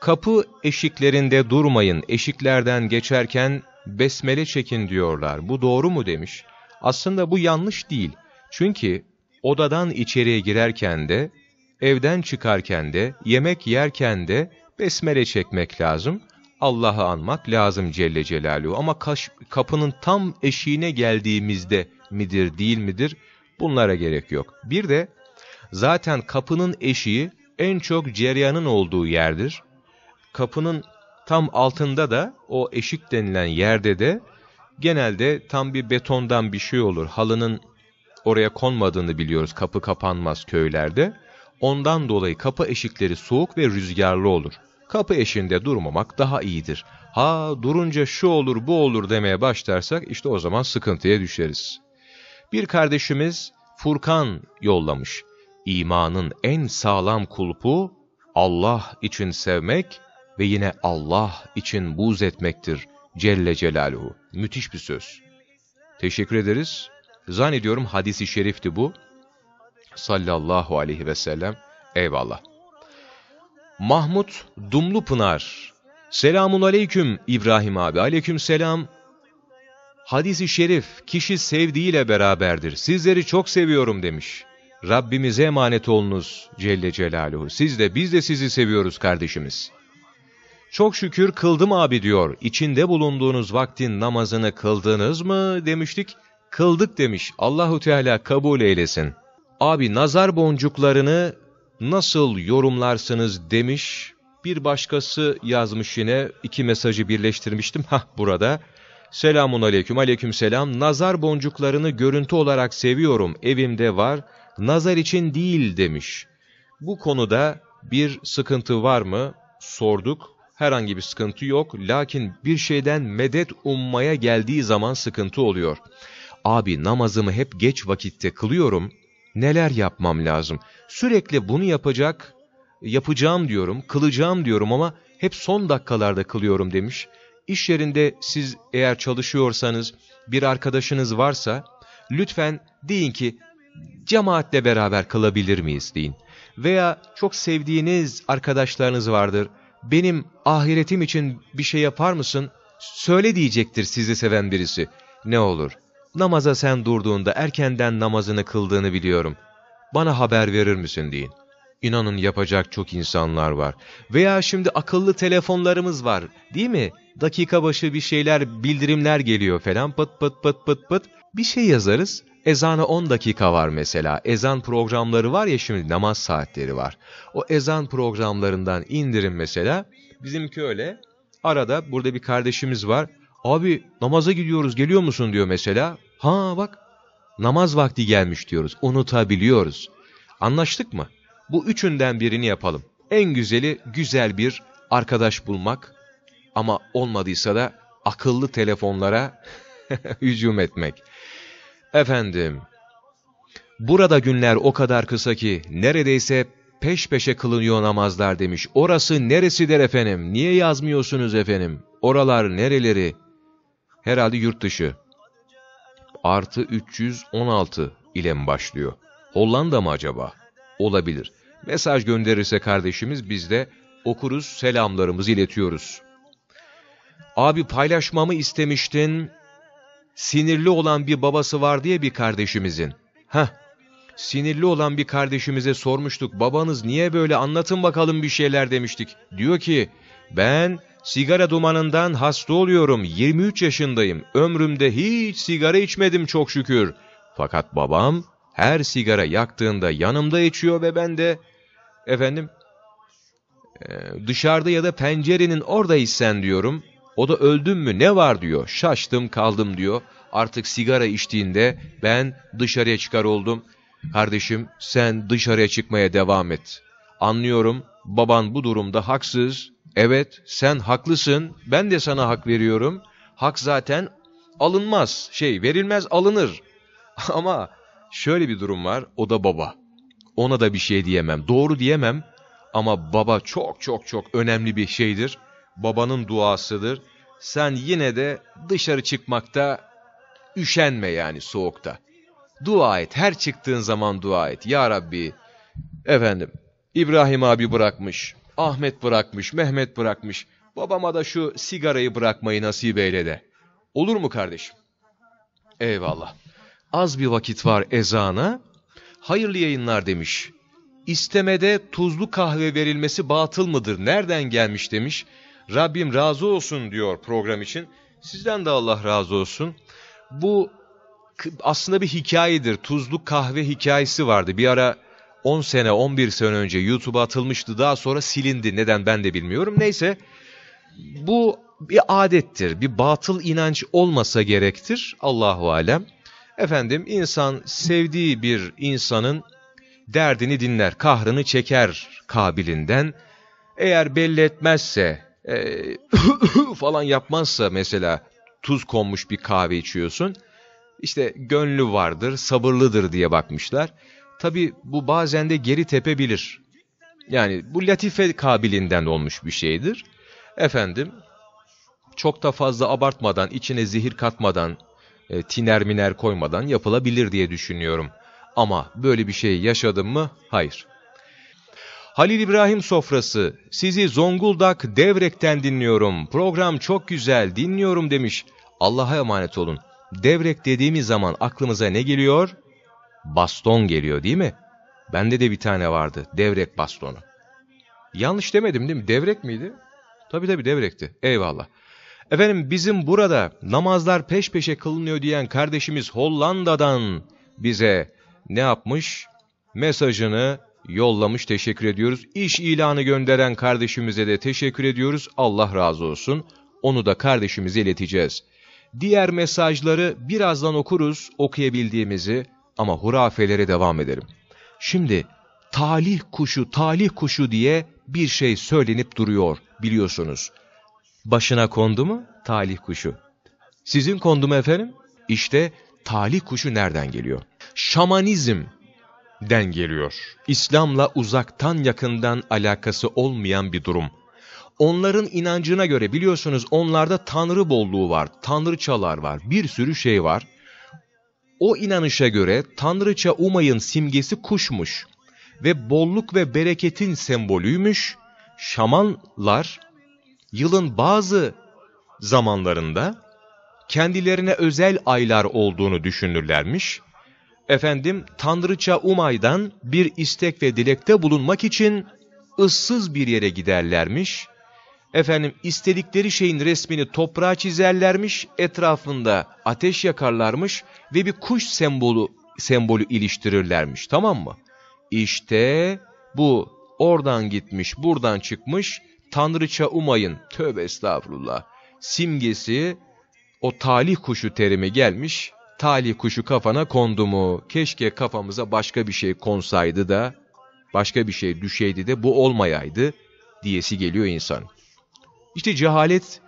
Kapı eşiklerinde durmayın. Eşiklerden geçerken besmele çekin diyorlar. Bu doğru mu demiş. Aslında bu yanlış değil. Çünkü odadan içeriye girerken de evden çıkarken de, yemek yerken de besmele çekmek lazım. Allah'ı anmak lazım Celle Celaluhu. Ama kaş, kapının tam eşiğine geldiğimizde midir değil midir bunlara gerek yok. Bir de zaten kapının eşiği en çok ceryanın olduğu yerdir. Kapının tam altında da o eşik denilen yerde de genelde tam bir betondan bir şey olur. Halının oraya konmadığını biliyoruz. Kapı kapanmaz köylerde. Ondan dolayı kapı eşikleri soğuk ve rüzgarlı olur. Kapı eşiğinde durmamak daha iyidir. Ha durunca şu olur bu olur demeye başlarsak işte o zaman sıkıntıya düşeriz. Bir kardeşimiz Furkan yollamış. İmanın en sağlam kulpu Allah için sevmek ve yine Allah için buz etmektir Celle Celaluhu. Müthiş bir söz. Teşekkür ederiz. Zannediyorum hadisi şerifti bu. Sallallahu aleyhi ve sellem. Eyvallah. Mahmut Dumlupınar. Selamun aleyküm İbrahim abi. Aleyküm selam. Hadis-i şerif kişi sevdiğiyle beraberdir. Sizleri çok seviyorum demiş. Rabbimize emanet olunuz Celle Celaluhu. Siz de biz de sizi seviyoruz kardeşimiz. Çok şükür kıldım abi diyor. İçinde bulunduğunuz vaktin namazını kıldınız mı demiştik. Kıldık demiş. Allahu Teala kabul eylesin. Abi nazar boncuklarını nasıl yorumlarsınız demiş. Bir başkası yazmış yine. iki mesajı birleştirmiştim. [LAUGHS] Hah burada. Selamun aleyküm aleyküm selam. Nazar boncuklarını görüntü olarak seviyorum. Evimde var. Nazar için değil demiş. Bu konuda bir sıkıntı var mı? Sorduk. Herhangi bir sıkıntı yok. Lakin bir şeyden medet ummaya geldiği zaman sıkıntı oluyor. Abi namazımı hep geç vakitte kılıyorum. Neler yapmam lazım? Sürekli bunu yapacak, yapacağım diyorum, kılacağım diyorum ama hep son dakikalarda kılıyorum demiş. İş yerinde siz eğer çalışıyorsanız, bir arkadaşınız varsa, lütfen deyin ki, cemaatle beraber kılabilir miyiz deyin. Veya çok sevdiğiniz arkadaşlarınız vardır, benim ahiretim için bir şey yapar mısın? Söyle diyecektir sizi seven birisi. Ne olur, namaza sen durduğunda erkenden namazını kıldığını biliyorum. Bana haber verir misin deyin. İnanın yapacak çok insanlar var. Veya şimdi akıllı telefonlarımız var değil mi? Dakika başı bir şeyler, bildirimler geliyor falan pıt pıt pıt pıt pıt. Bir şey yazarız. Ezana 10 dakika var mesela. Ezan programları var ya şimdi namaz saatleri var. O ezan programlarından indirin mesela. Bizimki öyle. Arada burada bir kardeşimiz var. Abi namaza gidiyoruz geliyor musun diyor mesela. Ha bak namaz vakti gelmiş diyoruz. Unutabiliyoruz. Anlaştık mı? Bu üçünden birini yapalım. En güzeli güzel bir arkadaş bulmak ama olmadıysa da akıllı telefonlara [LAUGHS] hücum etmek. Efendim, burada günler o kadar kısa ki neredeyse peş peşe kılınıyor namazlar demiş. Orası neresidir efendim? Niye yazmıyorsunuz efendim? Oralar nereleri? Herhalde yurt dışı. Artı 316 ile mi başlıyor? Hollanda mı acaba? Olabilir. Mesaj gönderirse kardeşimiz biz de okuruz, selamlarımızı iletiyoruz. Abi paylaşmamı istemiştin. Sinirli olan bir babası var diye bir kardeşimizin. Heh, sinirli olan bir kardeşimize sormuştuk. Babanız niye böyle anlatın bakalım bir şeyler demiştik. Diyor ki ben sigara dumanından hasta oluyorum. 23 yaşındayım. Ömrümde hiç sigara içmedim çok şükür. Fakat babam her sigara yaktığında yanımda içiyor ve ben de efendim dışarıda ya da pencerenin oradaysan diyorum. O da öldüm mü ne var diyor. Şaştım kaldım diyor. Artık sigara içtiğinde ben dışarıya çıkar oldum. Kardeşim sen dışarıya çıkmaya devam et. Anlıyorum baban bu durumda haksız. Evet sen haklısın ben de sana hak veriyorum. Hak zaten alınmaz şey verilmez alınır. [LAUGHS] Ama şöyle bir durum var o da baba. Ona da bir şey diyemem doğru diyemem ama baba çok çok çok önemli bir şeydir. Babanın duasıdır. Sen yine de dışarı çıkmakta üşenme yani soğukta. Dua et. Her çıktığın zaman dua et. Ya Rabbi, efendim, İbrahim abi bırakmış, Ahmet bırakmış, Mehmet bırakmış. Babama da şu sigarayı bırakmayı nasip eyle de. Olur mu kardeşim? Eyvallah. Az bir vakit var ezana. Hayırlı yayınlar demiş. istemede tuzlu kahve verilmesi batıl mıdır? Nereden gelmiş demiş. Rabbim razı olsun diyor program için. Sizden de Allah razı olsun. Bu aslında bir hikayedir. Tuzlu kahve hikayesi vardı. Bir ara 10 sene 11 sene önce YouTube'a atılmıştı. Daha sonra silindi. Neden ben de bilmiyorum. Neyse bu bir adettir. Bir batıl inanç olmasa gerektir. Allahu alem. Efendim insan sevdiği bir insanın derdini dinler, kahrını çeker kabilinden. Eğer belli etmezse, e, [LAUGHS] falan yapmazsa mesela tuz konmuş bir kahve içiyorsun. İşte gönlü vardır, sabırlıdır diye bakmışlar. Tabi bu bazen de geri tepebilir. Yani bu latife kabilinden olmuş bir şeydir. Efendim, çok da fazla abartmadan, içine zehir katmadan, e, tiner miner koymadan yapılabilir diye düşünüyorum. Ama böyle bir şey yaşadım mı? Hayır. Halil İbrahim sofrası, sizi Zonguldak Devrek'ten dinliyorum. Program çok güzel, dinliyorum demiş. Allah'a emanet olun. Devrek dediğimiz zaman aklımıza ne geliyor? Baston geliyor değil mi? Bende de bir tane vardı, devrek bastonu. Yanlış demedim değil mi? Devrek miydi? Tabii tabii devrekti. Eyvallah. Efendim bizim burada namazlar peş peşe kılınıyor diyen kardeşimiz Hollanda'dan bize ne yapmış? Mesajını yollamış teşekkür ediyoruz. İş ilanı gönderen kardeşimize de teşekkür ediyoruz. Allah razı olsun. Onu da kardeşimize ileteceğiz. Diğer mesajları birazdan okuruz okuyabildiğimizi ama hurafelere devam edelim. Şimdi talih kuşu talih kuşu diye bir şey söylenip duruyor biliyorsunuz. Başına kondu mu? Talih kuşu. Sizin kondu mu efendim? İşte talih kuşu nereden geliyor? Şamanizmden geliyor. İslam'la uzaktan yakından alakası olmayan bir durum. Onların inancına göre biliyorsunuz onlarda tanrı bolluğu var, tanrıçalar var, bir sürü şey var. O inanışa göre tanrıça Umay'ın simgesi kuşmuş ve bolluk ve bereketin sembolüymüş. Şamanlar yılın bazı zamanlarında kendilerine özel aylar olduğunu düşünürlermiş. Efendim Tanrıça Umay'dan bir istek ve dilekte bulunmak için ıssız bir yere giderlermiş. Efendim istedikleri şeyin resmini toprağa çizerlermiş, etrafında ateş yakarlarmış ve bir kuş sembolü, sembolü iliştirirlermiş tamam mı? İşte bu oradan gitmiş, buradan çıkmış, Tanrıça Umay'ın, tövbe estağfurullah, simgesi o talih kuşu terimi gelmiş, talih kuşu kafana kondu mu, keşke kafamıza başka bir şey konsaydı da, başka bir şey düşeydi de bu olmayaydı diyesi geliyor insan. İşte cehalet,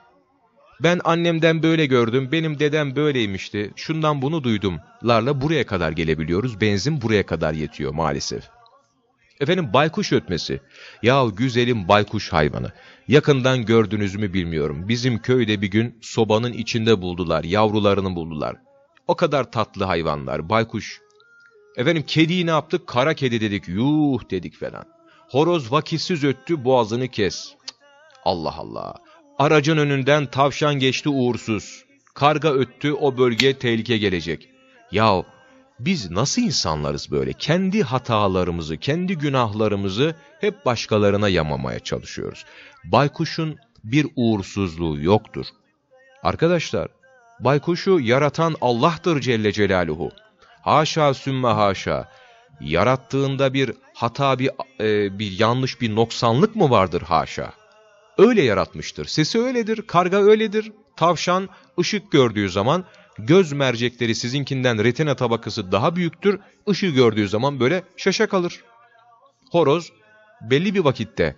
ben annemden böyle gördüm, benim dedem böyleymişti, şundan bunu duydum, larla buraya kadar gelebiliyoruz, benzin buraya kadar yetiyor maalesef. Efendim baykuş ötmesi. Ya güzelim baykuş hayvanı. Yakından gördünüz mü bilmiyorum. Bizim köyde bir gün sobanın içinde buldular. Yavrularını buldular. O kadar tatlı hayvanlar. Baykuş. Efendim kediyi ne yaptık? Kara kedi dedik. Yuh dedik falan. Horoz vakitsiz öttü boğazını kes. Allah Allah. Aracın önünden tavşan geçti uğursuz. Karga öttü o bölgeye tehlike gelecek. Yahu biz nasıl insanlarız böyle? Kendi hatalarımızı, kendi günahlarımızı hep başkalarına yamamaya çalışıyoruz. Baykuşun bir uğursuzluğu yoktur. Arkadaşlar, baykuşu yaratan Allah'tır Celle Celaluhu. Haşa sümme haşa. Yarattığında bir hata, bir, e, bir yanlış, bir noksanlık mı vardır haşa? Öyle yaratmıştır. Sesi öyledir, karga öyledir. Tavşan ışık gördüğü zaman göz mercekleri sizinkinden retina tabakası daha büyüktür. Işığı gördüğü zaman böyle şaşa kalır. Horoz belli bir vakitte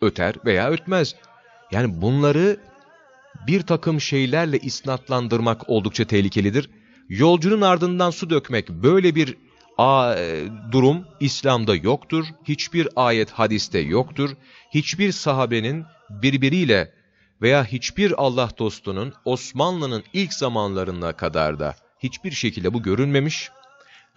öter veya ötmez. Yani bunları bir takım şeylerle isnatlandırmak oldukça tehlikelidir. Yolcunun ardından su dökmek böyle bir e, durum İslam'da yoktur. Hiçbir ayet hadiste yoktur. Hiçbir sahabenin birbiriyle veya hiçbir Allah dostunun Osmanlı'nın ilk zamanlarına kadar da hiçbir şekilde bu görünmemiş.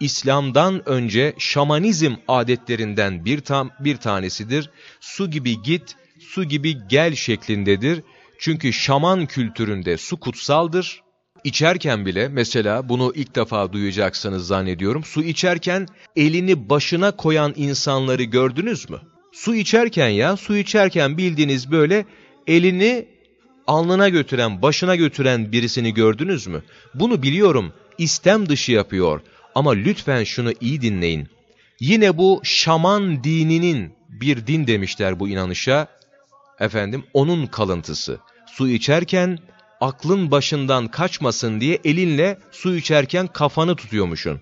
İslam'dan önce şamanizm adetlerinden bir, tam, bir tanesidir. Su gibi git, su gibi gel şeklindedir. Çünkü şaman kültüründe su kutsaldır. İçerken bile mesela bunu ilk defa duyacaksınız zannediyorum. Su içerken elini başına koyan insanları gördünüz mü? Su içerken ya su içerken bildiğiniz böyle elini alnına götüren, başına götüren birisini gördünüz mü? Bunu biliyorum istem dışı yapıyor ama lütfen şunu iyi dinleyin. Yine bu şaman dininin bir din demişler bu inanışa. Efendim onun kalıntısı. Su içerken aklın başından kaçmasın diye elinle su içerken kafanı tutuyormuşsun.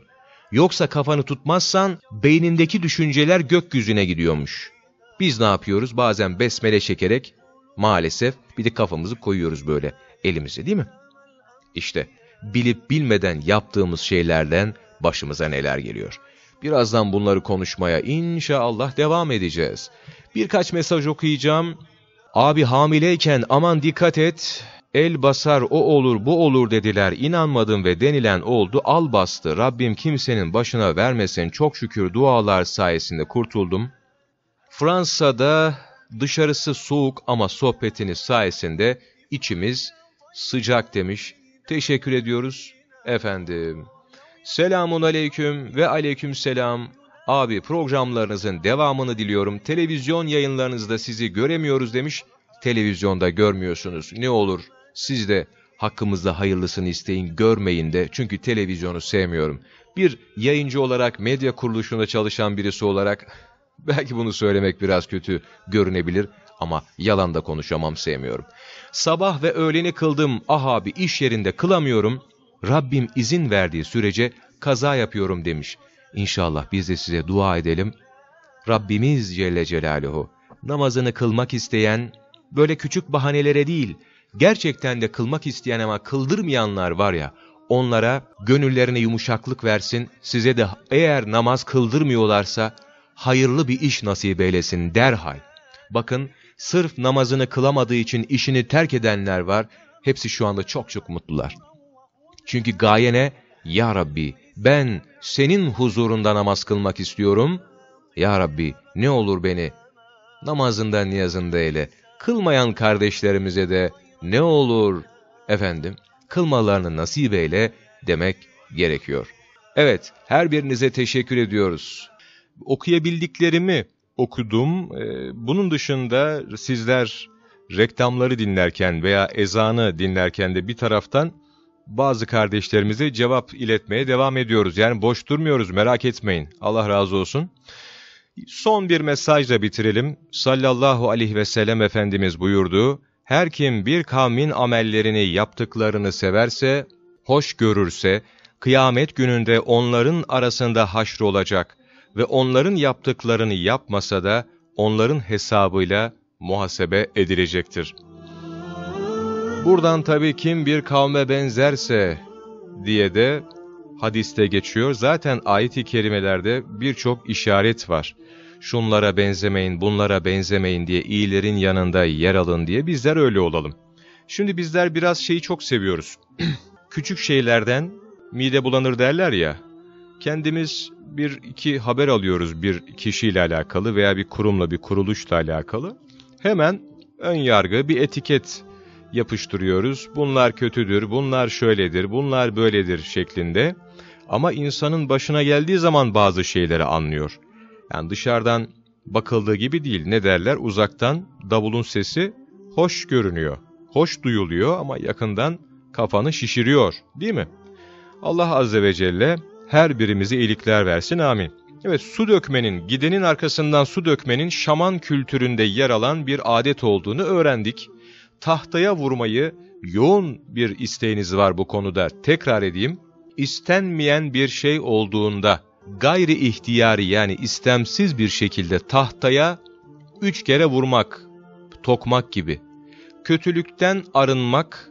Yoksa kafanı tutmazsan beynindeki düşünceler gökyüzüne gidiyormuş. Biz ne yapıyoruz? Bazen besmele çekerek maalesef bir de kafamızı koyuyoruz böyle elimize değil mi? İşte bilip bilmeden yaptığımız şeylerden başımıza neler geliyor. Birazdan bunları konuşmaya inşallah devam edeceğiz. Birkaç mesaj okuyacağım. Abi hamileyken aman dikkat et, el basar o olur bu olur dediler inanmadım ve denilen oldu al bastı. Rabbim kimsenin başına vermesin çok şükür dualar sayesinde kurtuldum. Fransa'da dışarısı soğuk ama sohbetiniz sayesinde içimiz sıcak demiş. Teşekkür ediyoruz efendim. Selamun aleyküm ve aleyküm selam. Abi programlarınızın devamını diliyorum. Televizyon yayınlarınızda sizi göremiyoruz demiş. Televizyonda görmüyorsunuz. Ne olur siz de hakkımızda hayırlısını isteyin, görmeyin de. Çünkü televizyonu sevmiyorum. Bir yayıncı olarak, medya kuruluşunda çalışan birisi olarak [LAUGHS] belki bunu söylemek biraz kötü görünebilir ama yalan da konuşamam sevmiyorum. Sabah ve öğleni kıldım. Ah abi iş yerinde kılamıyorum. Rabbim izin verdiği sürece kaza yapıyorum demiş. İnşallah biz de size dua edelim. Rabbimiz Celle Celaluhu namazını kılmak isteyen böyle küçük bahanelere değil, gerçekten de kılmak isteyen ama kıldırmayanlar var ya, onlara gönüllerine yumuşaklık versin, size de eğer namaz kıldırmıyorlarsa hayırlı bir iş nasip eylesin derhal. Bakın sırf namazını kılamadığı için işini terk edenler var, hepsi şu anda çok çok mutlular. Çünkü gaye ne? Ya Rabbi ben senin huzurunda namaz kılmak istiyorum. Ya Rabbi ne olur beni namazında niyazında eyle. Kılmayan kardeşlerimize de ne olur efendim kılmalarını nasip eyle demek gerekiyor. Evet her birinize teşekkür ediyoruz. Okuyabildiklerimi okudum. Ee, bunun dışında sizler reklamları dinlerken veya ezanı dinlerken de bir taraftan bazı kardeşlerimize cevap iletmeye devam ediyoruz. Yani boş durmuyoruz merak etmeyin. Allah razı olsun. Son bir mesajla bitirelim. Sallallahu aleyhi ve sellem Efendimiz buyurdu. Her kim bir kavmin amellerini yaptıklarını severse, hoş görürse, kıyamet gününde onların arasında haşrolacak ve onların yaptıklarını yapmasa da onların hesabıyla muhasebe edilecektir.'' Buradan tabii kim bir kavme benzerse diye de hadiste geçiyor. Zaten ayet-i kerimelerde birçok işaret var. Şunlara benzemeyin, bunlara benzemeyin diye iyilerin yanında yer alın diye bizler öyle olalım. Şimdi bizler biraz şeyi çok seviyoruz. [CLEARS THROAT] Küçük şeylerden mide bulanır derler ya. Kendimiz bir iki haber alıyoruz bir kişiyle alakalı veya bir kurumla bir kuruluşla alakalı. Hemen ön yargı bir etiket yapıştırıyoruz. Bunlar kötüdür, bunlar şöyledir, bunlar böyledir şeklinde. Ama insanın başına geldiği zaman bazı şeyleri anlıyor. Yani dışarıdan bakıldığı gibi değil. Ne derler? Uzaktan davulun sesi hoş görünüyor. Hoş duyuluyor ama yakından kafanı şişiriyor. Değil mi? Allah Azze ve Celle her birimize iyilikler versin. Amin. Evet su dökmenin, gidenin arkasından su dökmenin şaman kültüründe yer alan bir adet olduğunu öğrendik tahtaya vurmayı yoğun bir isteğiniz var bu konuda. Tekrar edeyim. İstenmeyen bir şey olduğunda gayri ihtiyari yani istemsiz bir şekilde tahtaya üç kere vurmak, tokmak gibi. Kötülükten arınmak,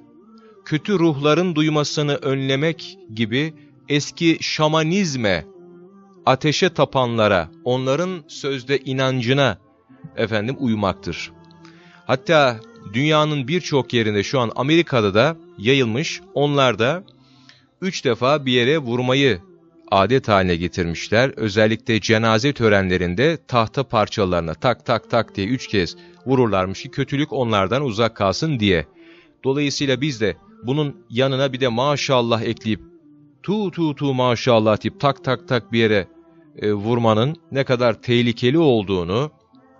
kötü ruhların duymasını önlemek gibi eski şamanizme, ateşe tapanlara, onların sözde inancına efendim uymaktır. Hatta dünyanın birçok yerinde şu an Amerika'da da yayılmış. Onlar da üç defa bir yere vurmayı adet haline getirmişler. Özellikle cenaze törenlerinde tahta parçalarına tak tak tak diye üç kez vururlarmış ki kötülük onlardan uzak kalsın diye. Dolayısıyla biz de bunun yanına bir de maşallah ekleyip tu tu tu maşallah deyip tak tak tak bir yere e, vurmanın ne kadar tehlikeli olduğunu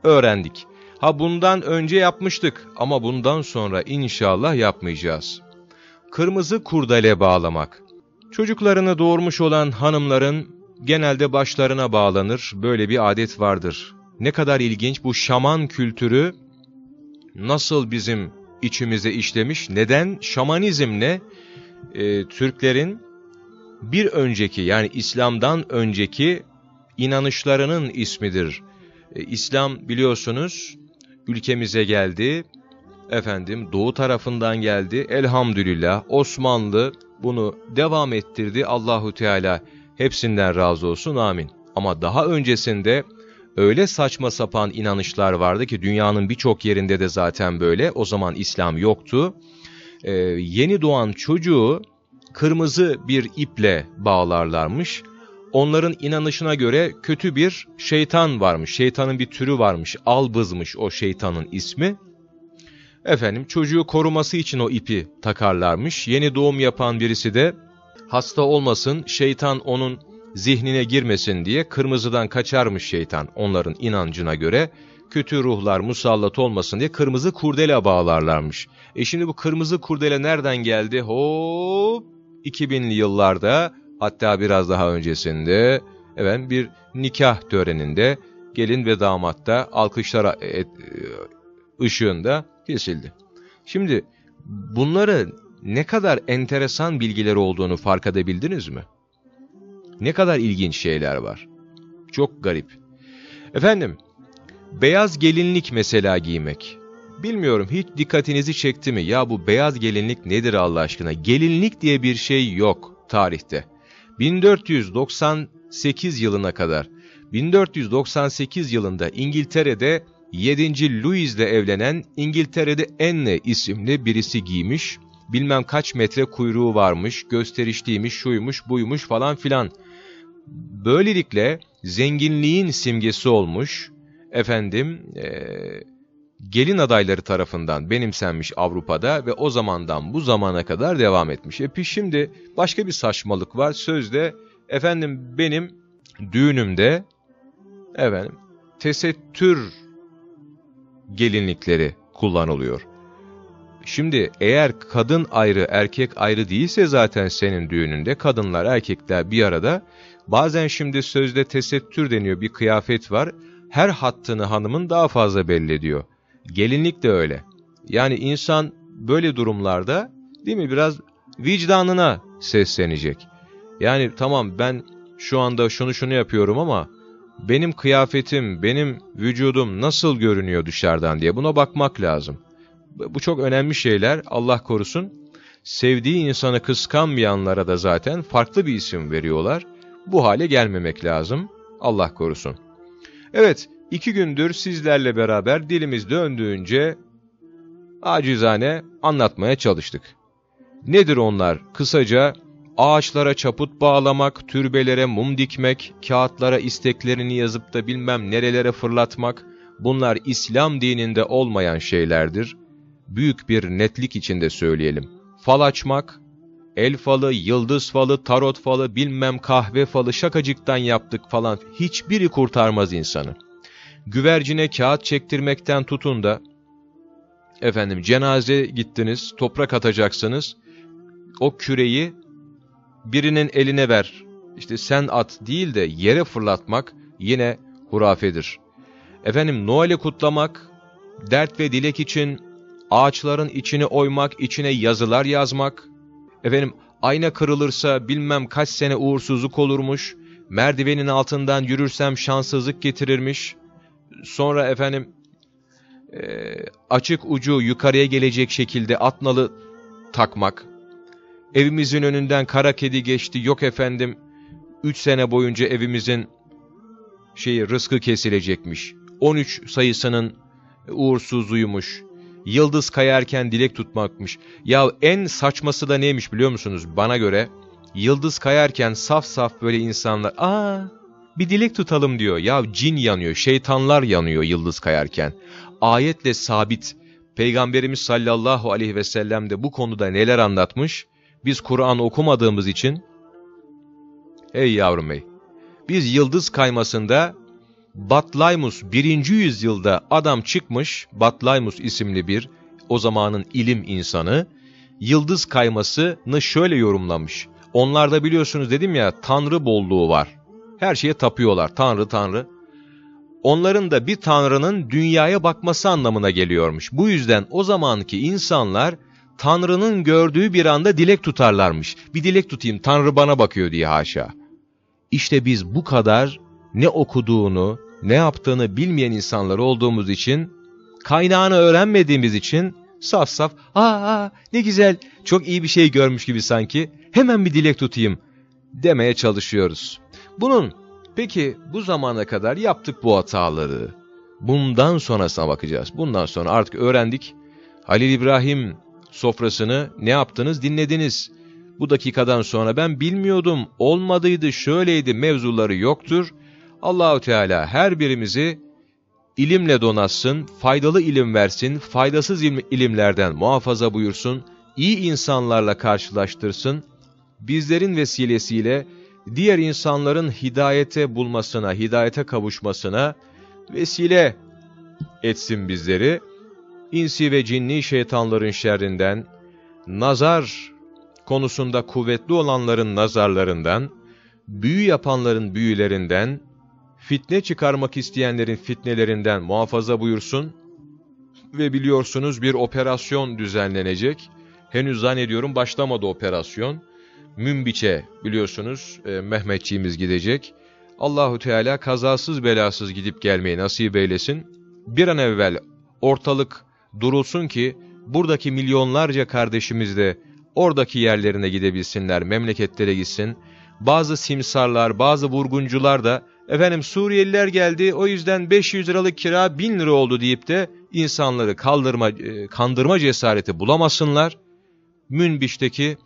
öğrendik. Ha bundan önce yapmıştık ama bundan sonra inşallah yapmayacağız. Kırmızı kurdele bağlamak. Çocuklarını doğurmuş olan hanımların genelde başlarına bağlanır. Böyle bir adet vardır. Ne kadar ilginç bu şaman kültürü nasıl bizim içimize işlemiş? Neden? Şamanizmle e, Türklerin bir önceki yani İslam'dan önceki inanışlarının ismidir. E, İslam biliyorsunuz ülkemize geldi. Efendim doğu tarafından geldi. Elhamdülillah Osmanlı bunu devam ettirdi. Allahu Teala hepsinden razı olsun. Amin. Ama daha öncesinde öyle saçma sapan inanışlar vardı ki dünyanın birçok yerinde de zaten böyle. O zaman İslam yoktu. Ee, yeni doğan çocuğu kırmızı bir iple bağlarlarmış. Onların inanışına göre kötü bir şeytan varmış. Şeytanın bir türü varmış. Albızmış o şeytanın ismi. Efendim çocuğu koruması için o ipi takarlarmış. Yeni doğum yapan birisi de hasta olmasın, şeytan onun zihnine girmesin diye kırmızıdan kaçarmış şeytan onların inancına göre. Kötü ruhlar musallat olmasın diye kırmızı kurdele bağlarlarmış. E şimdi bu kırmızı kurdele nereden geldi? Hop 2000'li yıllarda hatta biraz daha öncesinde evet, bir nikah töreninde gelin ve damatta alkışlar e, ışığında kesildi. Şimdi bunları ne kadar enteresan bilgiler olduğunu fark edebildiniz mi? Ne kadar ilginç şeyler var. Çok garip. Efendim, beyaz gelinlik mesela giymek. Bilmiyorum hiç dikkatinizi çekti mi? Ya bu beyaz gelinlik nedir Allah aşkına? Gelinlik diye bir şey yok tarihte. 1498 yılına kadar, 1498 yılında İngiltere'de 7. Louis ile evlenen İngiltere'de Anne isimli birisi giymiş. Bilmem kaç metre kuyruğu varmış, gösterişliymiş, şuymuş, buymuş falan filan. Böylelikle zenginliğin simgesi olmuş, efendim, ee, gelin adayları tarafından benimsenmiş Avrupa'da ve o zamandan bu zamana kadar devam etmiş. E şimdi başka bir saçmalık var. Sözde efendim benim düğünümde efendim tesettür gelinlikleri kullanılıyor. Şimdi eğer kadın ayrı erkek ayrı değilse zaten senin düğününde kadınlar erkekler bir arada bazen şimdi sözde tesettür deniyor bir kıyafet var her hattını hanımın daha fazla belli ediyor. Gelinlik de öyle. Yani insan böyle durumlarda değil mi biraz vicdanına seslenecek. Yani tamam ben şu anda şunu şunu yapıyorum ama benim kıyafetim, benim vücudum nasıl görünüyor dışarıdan diye buna bakmak lazım. Bu çok önemli şeyler Allah korusun. Sevdiği insanı kıskanmayanlara da zaten farklı bir isim veriyorlar. Bu hale gelmemek lazım. Allah korusun. Evet, iki gündür sizlerle beraber dilimiz döndüğünce acizane anlatmaya çalıştık. Nedir onlar? Kısaca ağaçlara çaput bağlamak, türbelere mum dikmek, kağıtlara isteklerini yazıp da bilmem nerelere fırlatmak, bunlar İslam dininde olmayan şeylerdir. Büyük bir netlik içinde söyleyelim. Fal açmak, el falı, yıldız falı, tarot falı, bilmem kahve falı, şakacıktan yaptık falan hiçbiri kurtarmaz insanı. Güvercine kağıt çektirmekten tutun da, efendim cenaze gittiniz, toprak atacaksınız, o küreyi birinin eline ver, işte sen at değil de yere fırlatmak yine hurafedir. Efendim Noel'i kutlamak, dert ve dilek için ağaçların içini oymak, içine yazılar yazmak, efendim ayna kırılırsa bilmem kaç sene uğursuzluk olurmuş, merdivenin altından yürürsem şanssızlık getirirmiş, sonra efendim e, açık ucu yukarıya gelecek şekilde atnalı takmak, Evimizin önünden kara kedi geçti, yok efendim, üç sene boyunca evimizin şeyi rızkı kesilecekmiş. 13 sayısının uğursuzluğuymuş. Yıldız kayarken dilek tutmakmış. Ya en saçması da neymiş biliyor musunuz bana göre? Yıldız kayarken saf saf böyle insanlar, aa bir dilek tutalım diyor. Ya cin yanıyor, şeytanlar yanıyor yıldız kayarken. Ayetle sabit Peygamberimiz sallallahu aleyhi ve sellem de bu konuda neler anlatmış? Biz Kur'an okumadığımız için, ey yavrum ey, biz yıldız kaymasında Batlaymus 1. yüzyılda adam çıkmış, Batlaymus isimli bir o zamanın ilim insanı, yıldız kaymasını şöyle yorumlamış. Onlarda biliyorsunuz dedim ya tanrı bolluğu var. Her şeye tapıyorlar. Tanrı tanrı. Onların da bir tanrının dünyaya bakması anlamına geliyormuş. Bu yüzden o zamanki insanlar tanrının gördüğü bir anda dilek tutarlarmış. Bir dilek tutayım tanrı bana bakıyor diye haşa. İşte biz bu kadar ne okuduğunu, ne yaptığını bilmeyen insanlar olduğumuz için, kaynağını öğrenmediğimiz için saf saf, aa, ne güzel, çok iyi bir şey görmüş gibi sanki, hemen bir dilek tutayım demeye çalışıyoruz. Bunun peki bu zamana kadar yaptık bu hataları. Bundan sonrasına bakacağız. Bundan sonra artık öğrendik. Halil İbrahim sofrasını ne yaptınız dinlediniz. Bu dakikadan sonra ben bilmiyordum, olmadıydı, şöyleydi mevzuları yoktur. Allahu Teala her birimizi ilimle donatsın, faydalı ilim versin, faydasız ilimlerden muhafaza buyursun, iyi insanlarla karşılaştırsın, bizlerin vesilesiyle diğer insanların hidayete bulmasına, hidayete kavuşmasına vesile etsin bizleri. İnsi ve cinni şeytanların şerrinden, nazar konusunda kuvvetli olanların nazarlarından, büyü yapanların büyülerinden, fitne çıkarmak isteyenlerin fitnelerinden muhafaza buyursun ve biliyorsunuz bir operasyon düzenlenecek. Henüz zannediyorum başlamadı operasyon. Münbiç'e biliyorsunuz e, Mehmetçiğimiz gidecek. Allahu Teala kazasız belasız gidip gelmeyi nasip eylesin. Bir an evvel ortalık durulsun ki buradaki milyonlarca kardeşimiz de oradaki yerlerine gidebilsinler, memleketlere gitsin. Bazı simsarlar, bazı vurguncular da efendim Suriyeliler geldi o yüzden 500 liralık kira 1000 lira oldu deyip de insanları kaldırma, e, kandırma cesareti bulamasınlar. Münbiş'teki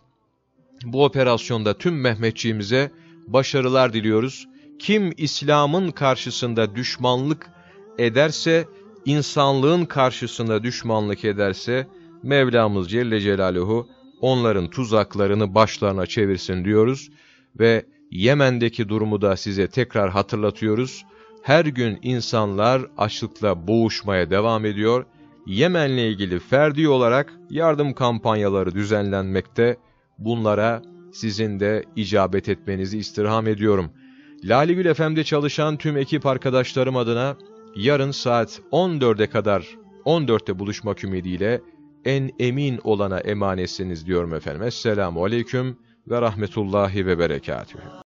bu operasyonda tüm Mehmetçiğimize başarılar diliyoruz. Kim İslam'ın karşısında düşmanlık ederse, insanlığın karşısında düşmanlık ederse, Mevlamız Celle Celaluhu onların tuzaklarını başlarına çevirsin diyoruz. Ve Yemen'deki durumu da size tekrar hatırlatıyoruz. Her gün insanlar açlıkla boğuşmaya devam ediyor. Yemen'le ilgili ferdi olarak yardım kampanyaları düzenlenmekte. Bunlara sizin de icabet etmenizi istirham ediyorum. Lale Gül FM'de çalışan tüm ekip arkadaşlarım adına yarın saat 14'e kadar 14'te buluşmak ümidiyle en emin olana emanetsiniz diyorum efendim. Esselamu Aleyküm ve Rahmetullahi ve Berekatühü.